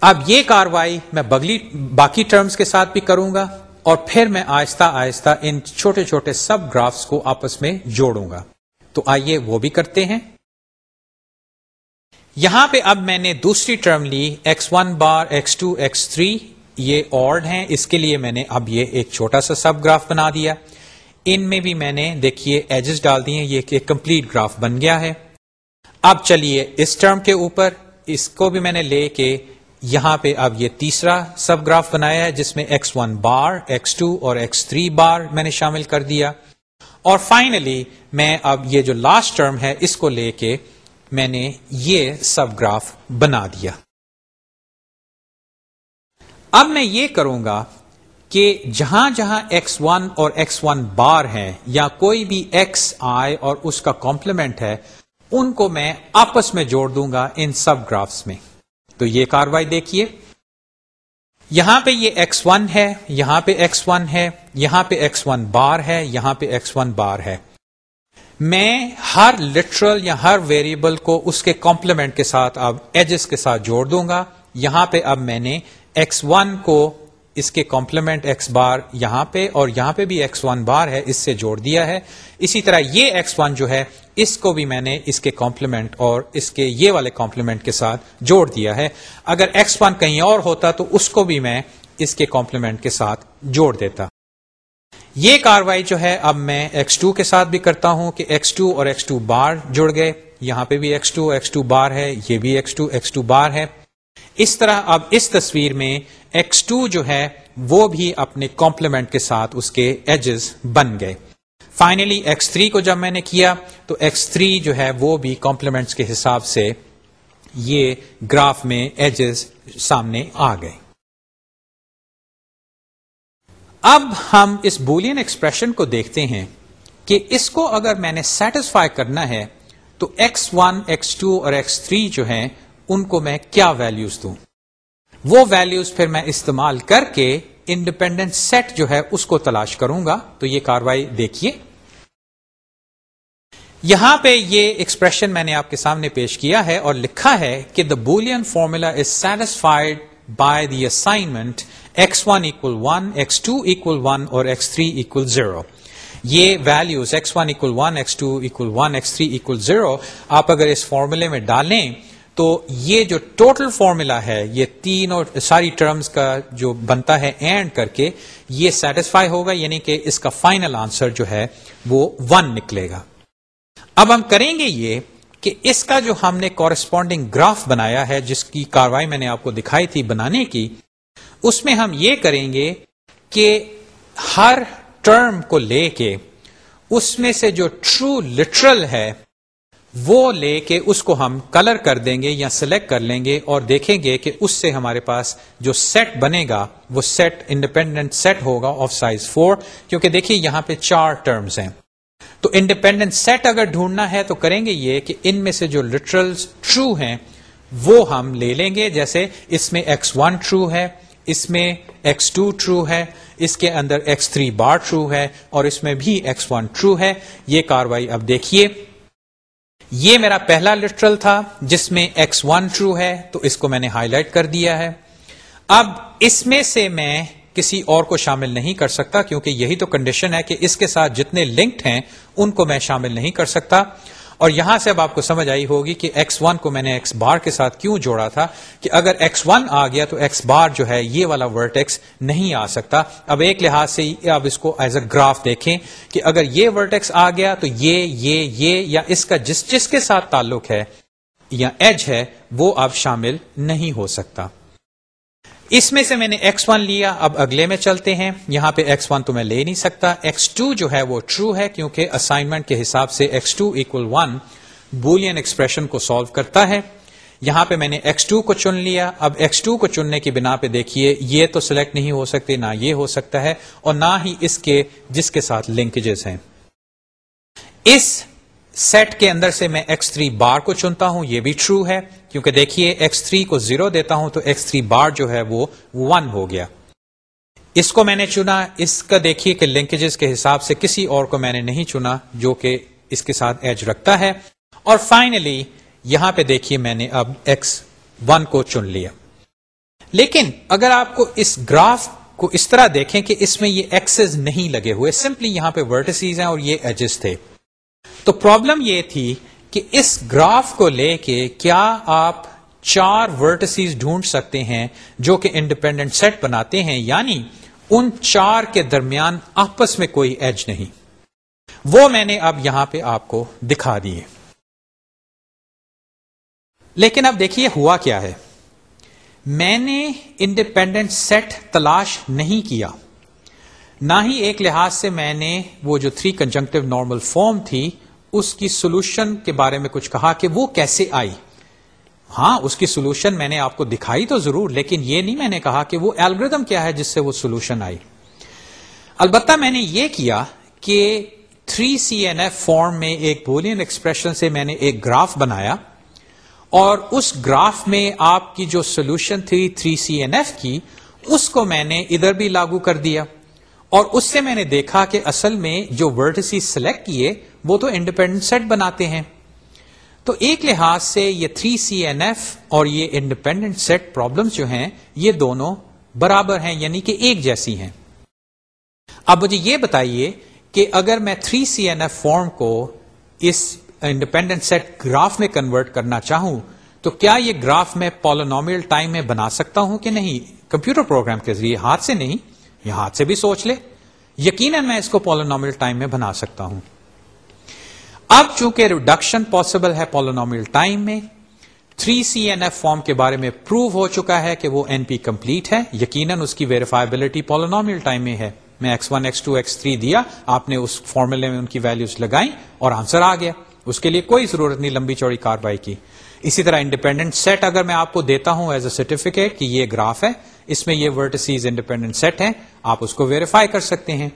اب یہ کاروائی میں بگلی، باقی ٹرمز کے ساتھ بھی کروں گا اور پھر میں آہستہ آہستہ ان چھوٹے چھوٹے سب گرافس کو آپس میں جوڑوں گا۔ تو آئیے وہ بھی کرتے ہیں۔ یہاں پہ اب میں نے دوسری ٹرم لی x one bar x two x three یہ آرڈ ہیں۔ اس کے لیے میں نے اب یہ ایک چھوٹا سا سب گراف بنا دیا۔ ان میں بھی میں نے دیکھیے ایجز ڈال دیے یہ ایک کمپلیٹ گراف بن گیا ہے۔ اب چلیے اس ٹرم کے اوپر۔ اس کو بھی میں نے لے کے یہاں پہ اب یہ تیسرا سب گراف بنایا ہے، جس میں x one bar x two اور ایکس تھری بار میں نے شامل کر دیا۔ اور فائنلی میں اب یہ جو لاسٹ ٹرم ہے، اس کو لے کے میں نے یہ سب گراف بنا دیا۔ اب میں یہ کروں گا کہ جہاں جہاں ایکس ون اور ایکس ون بار ہے یا کوئی بھی ایکس آئے اور اس کا کمپلیمنٹ ہے، ان کو میں آپس میں جوڑ دوں گا ان سب گرافس میں۔ تو یہ کاروائی دیکھیے۔ یہاں پہ یہ ایکس ون ہے، یہاں پہ ایکس ون ہے، یہاں پہ ایکس ون بار ہے، یہاں پہ ایکس ون بار ہے۔ میں ہر لٹرل یا ہر ویریبل کو اس کے کمپلیمنٹ کے ساتھ اب ایجز کے ساتھ جوڑ دوں گا۔ یہاں پہ اب میں نے ایکس ون کو اس کے کمپلیمنٹ ایکس بار یہاں پہ اور یہاں پہ بھی ایکس ون بار ہے، اس سے جوڑ دیا ہے۔ اسی طرح یہ ایکس ون جو ہے، اس کو بھی میں نے اس کے کمپلیمنٹ اور اس کے یہ والے کمپلیمنٹ کے ساتھ جوڑ دیا ہے۔ اگر ایکس ون کہیں اور ہوتا تو اس کو بھی میں اس کے کمپلیمنٹ کے ساتھ جوڑ دیتا۔ یہ کاروائی جو ہے، اب میں ایکس ٹو کے ساتھ بھی کرتا ہوں کہ ایکس ٹو اور ایکس ٹو بار جڑ گئے۔ یہاں پہ بھی x two x two bar ہے، یہ بھی x two x two bar ہے۔ اس طرح اب اس تصویر میں ایکس ٹو جو ہے، وہ بھی اپنے کمپلیمنٹ کے ساتھ اس کے ایجز بن گئے۔ فائنلی ایکس تھری کو جب میں نے کیا، تو ایکس تھری جو ہے، وہ بھی کمپلیمنٹس کے حساب سے یہ گراف میں ایجز سامنے آ گئے۔ اب ہم اس بولین ایکسپریشن کو دیکھتے ہیں کہ اس کو اگر میں نے سیٹسفائی کرنا ہے تو ایکس ون ایکس ٹو اور ایکس تھری جو ہیں، ان کو میں کیا ویلیوز دوں؟ وہ ویلیوز پھر میں استعمال کر کے انڈیپینڈنٹ سیٹ جو ہے، اس کو تلاش کروں گا۔ تو یہ کاروائی دیکھیے۔ یہاں پہ یہ ایکسپریشن میں نے آپ کے سامنے پیش کیا ہے اور لکھا ہے کہ the Boolean formula is satisfied by the assignment x one equal one x two equal one اور ایکس تھری اکول زیرو یہ values x one equal one x two equal one x three equal zero آپ اگر اس فارمولے میں ڈالیں، تو یہ جو ٹوٹل فارمولا ہے، یہ تین اور ساری ٹرمز کا جو بنتا ہے اینڈ کر کے یہ سیٹسفائی ہوگا یعنی کہ اس کا فائنل آنسر جو ہے، وہ ون نکلے گا. اب ہم کریں گے یہ کہ اس کا جو ہم نے کورسپونڈنگ گراف بنایا ہے، جس کی کاروائی میں نے آپ کو دکھائی تھی بنانے کی اس میں ہم یہ کریں گے کہ ہر ٹرم کو لے کے اس میں سے جو ٹرو لٹرل ہے، وہ لے کے اس کو ہم کلر کر دیں گے یا سلیکٹ کر لیں گے اور دیکھیں گے کہ اس سے ہمارے پاس جو سیٹ بنے گا، وہ سیٹ انڈیپینڈنٹ سیٹ ہوگا آف سائز فور کیونکہ دیکھیے یہاں پہ چار ٹرمز ہیں۔ تو انڈیپینڈنٹ سیٹ اگر ڈھونڈنا ہے تو کریں گے یہ کہ ان میں سے جو لٹرل ٹرو ہیں، وہ ہم لے لیں گے۔ جیسے اس میں ایکس ون ٹرو ہے اس میں ایکس ٹو ٹرو ہے، اس کے اندر ایکس تھری بار ٹرو ہے، اور اس میں بھی ایکس ون ٹرو ہے. یہ کاروائی اب دیکھیے. یہ میرا پہلا لٹرل تھا جس میں ایکس ون ٹرو ہے، تو اس کو میں نے ہائی لائٹ کر دیا ہے. اب اس میں سے میں کسی اور کو شامل نہیں کر سکتا، کیونکہ یہی تو کنڈیشن ہے کہ اس کے ساتھ جتنے لنکڈ ہیں، ان کو میں شامل نہیں کر سکتا. اور یہاں سے اب آپ کو سمجھ آئی ہوگی کہ ایکس ون کو میں نے ایکس بار کے ساتھ کیوں جوڑا تھا کہ اگر ایکس ون آ گیا تو ایکس بار جو ہے یہ والا ورٹیکس نہیں آ سکتا۔ اب ایک لحاظ سے اب اس کو ایز اے گراف دیکھیں کہ اگر یہ ورٹیکس آ گیا تو یہ یہ یہ یا اس کا جس جس کے ساتھ تعلق ہے یا ایج ہے وہ اب شامل نہیں ہو سکتا۔ اس میں سے میں نے ایکس ون لیا، اب اگلے میں چلتے ہیں۔ یہاں پہ ایکس ون تو میں لے نہیں سکتا۔ ایکس ٹو جو ہے وہ ٹرو ہے، کیونکہ اسائنمنٹ کے حساب سے x two equal one Boolean expression کو سالو کرتا ہے۔ یہاں پہ میں نے ایکس ٹو کو چن لیا۔ اب ایکس ٹو کو چننے کی بنا پہ دیکھیے، یہ تو سلیکٹ نہیں ہو سکتے، نہ یہ ہو سکتا ہے اور نہ ہی اس کے، جس کے ساتھ لنکجز ہیں۔ اس سیٹ کے اندر سے میں ایکس تھری بار کو چنتا ہوں، یہ بھی ٹرو ہے۔ کیونکہ دیکھیے ایکس تھری کو زیرو دیتا ہوں تو ایکس تھری بار جو ہے وہ ون ہو گیا۔ اس کو میں نے چنا، اس کا دیکھیے کہ لنکیجز کے حساب سے کسی اور کو میں نے نہیں چنا جو کہ اس کے ساتھ ایج رکھتا ہے۔ اور فائنلی یہاں پہ دیکھیے میں نے اب ایکس ون کو چن لیا۔ لیکن اگر آپ کو اس گراف کو اس طرح دیکھیں کہ اس میں یہ ایکسز نہیں لگے ہوئے سمپلی یہاں پہ ورٹسیز ہیں اور یہ ایجز تھے۔ تو پرابلم یہ تھی کہ اس گراف کو لے کے کیا آپ چار ورٹسیز ڈھونڈ سکتے ہیں جو کہ انڈیپینڈنٹ سیٹ بناتے ہیں؟ یعنی ان چار کے درمیان آپس میں کوئی ایج نہیں۔ وہ میں نے اب یہاں پہ آپ کو دکھا دیے لیکن اب دیکھیے ہوا کیا ہے۔ میں نے انڈیپینڈنٹ سیٹ تلاش نہیں کیا۔ نہ ہی ایک لحاظ سے میں نے وہ جو تھری کنجنکٹو نارمل فارم تھی اس کی سولوشن کے بارے میں کچھ کہا کہ وہ کیسے آئی۔ ہاں اس کی سولوشن میں نے آپ کو دکھائی تو ضرور، لیکن یہ نہیں میں نے کہا کہ وہ الگریدم کیا ہے جس سے وہ سولوشن آئی۔ البتہ میں نے یہ کیا کہ three C N F form میں ایک بولین ایکسپریشن سے میں نے ایک گراف بنایا، اور اس گراف میں آپ کی جو سولوشن تھی تھری سی این ایف کی، اس کو میں نے ادھر بھی لاگو کر دیا۔ اور اس سے میں نے دیکھا کہ اصل میں جو ورڈ سلیکٹ کیے، وہ تو انڈیپینڈنٹ سیٹ بناتے ہیں۔ تو ایک لحاظ سے یہ تھری سی این ایف اور یہ انڈیپینڈنٹ سیٹ پرابلم جو ہیں، یہ دونوں برابر ہیں یعنی کہ ایک جیسی ہیں۔ اب مجھے یہ بتائیے کہ اگر میں three C N F form کو اس انڈیپینڈنٹ سیٹ گراف میں کنورٹ کرنا چاہوں، تو کیا یہ گراف میں پولونومیل ٹائم میں بنا سکتا ہوں کہ نہیں؟ کمپیوٹر پروگرام کے ذریعے، ہاتھ سے نہیں۔ یہ ہاتھ سے بھی سوچ لے۔ یقیناً میں اس کو پولونومیل ٹائم میں بنا سکتا ہوں۔ اب چونکہ ریڈکشن پاسبل ہے پولونومیل ٹائم میں three C N F form کے بارے میں پروو ہو چکا ہے کہ وہ این پی کمپلیٹ ہے۔ یقیناً اس کی ویریفائبلٹی پولونومیل ٹائم میں ہے۔ میں x one x two x three دیا۔ آپ نے اس فارمولے میں ان کی ویلوز لگائی اور آنسر آ گیا۔ اس کے لیے کوئی ضرورت نہیں لمبی چوڑی کاروائی کی۔ اسی طرح انڈیپینڈنٹ سیٹ اگر میں آپ کو دیتا ہوں ایز اے سرٹیفکیٹ کہ یہ گراف ہے، اس میں یہ ورٹسیز انڈیپینڈنٹ سیٹ ہیں، آپ اس کو ویریفائی کر سکتے ہیں۔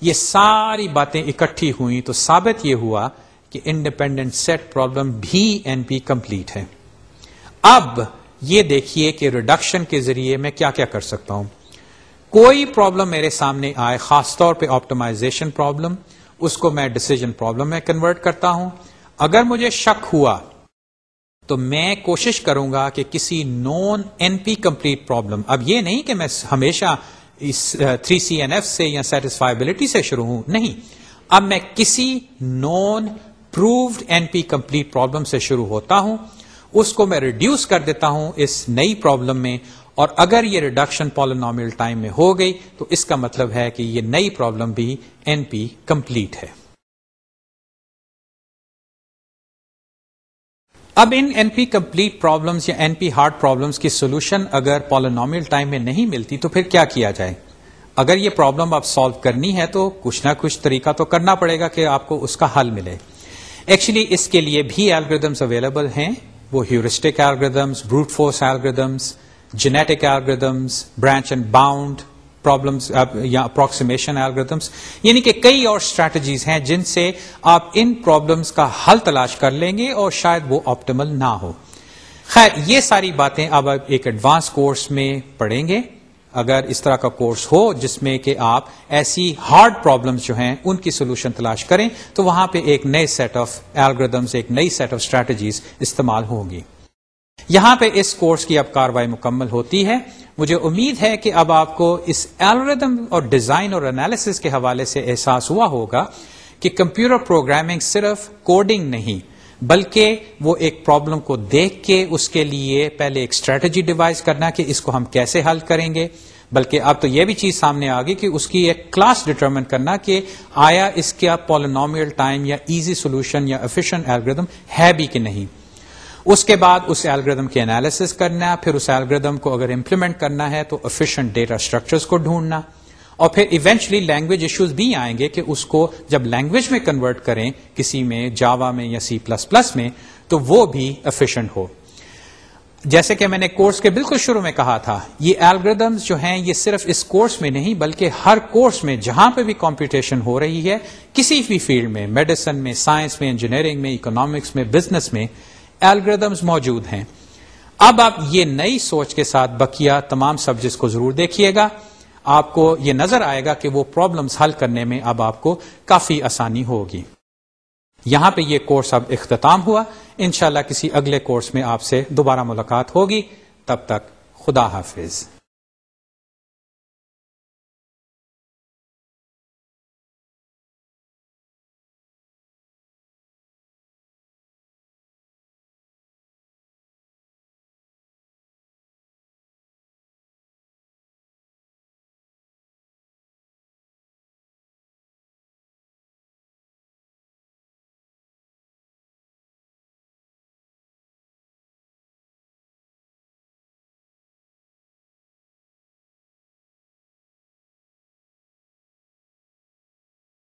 یہ ساری باتیں اکٹھی ہوئی تو ثابت یہ ہوا کہ انڈیپینڈنٹ سیٹ پرابلم بھی این پی کمپلیٹ ہے۔ اب یہ دیکھیے کہ ریڈکشن کے ذریعے میں کیا کیا کر سکتا ہوں۔ کوئی پرابلم میرے سامنے آئے، خاص طور پہ آپٹمائزیشن پرابلم اس کو میں ڈسیزن پرابلم میں کنورٹ کرتا ہوں۔ اگر مجھے شک ہوا تو میں کوشش کروں گا کہ کسی known N P complete problem اب یہ نہیں کہ میں ہمیشہ اس تھری سی این ایف سے یا سیٹسفائبلٹی سے شروع ہوں، نہیں۔ اب میں کسی known proved N P complete problem سے شروع ہوتا ہوں، اس کو میں ریڈیوس کر دیتا ہوں اس نئی پرابلم میں، اور اگر یہ ریڈکشن پالونومیل ٹائم میں ہو گئی تو اس کا مطلب ہے کہ یہ نئی پرابلم بھی این پی کمپلیٹ ہے۔ اب ان این پی کمپلیٹ پرابلمس یا این پی ہارڈ پرابلمس کی سولوشن اگر پالونومیل ٹائم میں نہیں ملتی تو پھر کیا کیا جائے؟ اگر یہ پرابلم آپ سالو کرنی ہے تو کچھ نہ کچھ طریقہ تو کرنا پڑے گا کہ آپ کو اس کا حل ملے۔ ایکچولی اس کے لیے بھی الگریدمس اویلیبل ہیں۔ وہ heuristic algorithms brute force algorithms genetic algorithms branch and bound problems یا اپروکسیمیشن الگریدمس یعنی کہ کئی اور اسٹریٹجیز ہیں جن سے آپ ان پرابلمس کا حل تلاش کر لیں گے اور شاید وہ آپٹیمل نہ ہو خیر یہ ساری باتیں اب ایک ایڈوانس کورس میں پڑھیں گے اگر اس طرح کا کورس ہو جس میں کہ آپ ایسی ہارڈ پرابلمس جو ہیں ان کی سولوشن تلاش کریں تو وہاں پہ ایک نئے سیٹ آف ایلگردمس ایک نئی سیٹ آف اسٹریٹجیز استعمال ہوگی یہاں پہ اس کورس کی اب کاروائی مکمل ہوتی ہے۔ مجھے امید ہے کہ اب آپ کو اس ایلگردم اور ڈیزائن اور انالیس کے حوالے سے احساس ہوا ہوگا کہ کمپیوٹر پروگرامنگ صرف کوڈنگ نہیں، بلکہ وہ ایک پرابلم کو دیکھ کے اس کے لیے پہلے ایک اسٹریٹجی ڈیوائز کرنا کہ اس کو ہم کیسے حل کریں گے۔ بلکہ اب تو یہ بھی چیز سامنے آ گئی کہ اس کی ایک کلاس ڈٹرمن کرنا کہ آیا اس کا پولینومیل ٹائم یا ایزی سولوشن یا افیشینٹ ایلگردم ہے بھی کہ نہیں۔ اس کے بعد اس ایلگردم کے انالیس کرنا، پھر اس ایلگردم کو اگر امپلیمنٹ کرنا ہے تو افیشینٹ ڈیٹا اسٹرکچرس کو ڈھونڈنا، اور پھر ایونچلی لینگویج ایشوز بھی آئیں گے کہ اس کو جب لینگویج میں کنورٹ کریں کسی میں جاوا میں یا سی پلس پلس میں، تو وہ بھی افیشینٹ ہو۔ جیسے کہ میں نے کورس کے بالکل شروع میں کہا تھا، یہ الگریدمس جو ہیں یہ صرف اس کورس میں نہیں، بلکہ ہر کورس میں جہاں پہ بھی کمپٹیشن ہو رہی ہے، کسی بھی فیلڈ میں میڈیسن میں سائنس میں انجینئرنگ میں اکنامکس میں بزنس میں الگریدمز موجود ہیں۔ اب آپ یہ نئی سوچ کے ساتھ بکیا تمام سبجیکٹس کو ضرور دیکھیے گا۔ آپ کو یہ نظر آئے گا کہ وہ پرابلمس حل کرنے میں اب آپ کو کافی آسانی ہوگی۔ یہاں پہ یہ کورس اب اختتام ہوا۔ انشاءاللہ کسی اگلے کورس میں آپ سے دوبارہ ملاقات ہوگی۔ تب تک خدا حافظ۔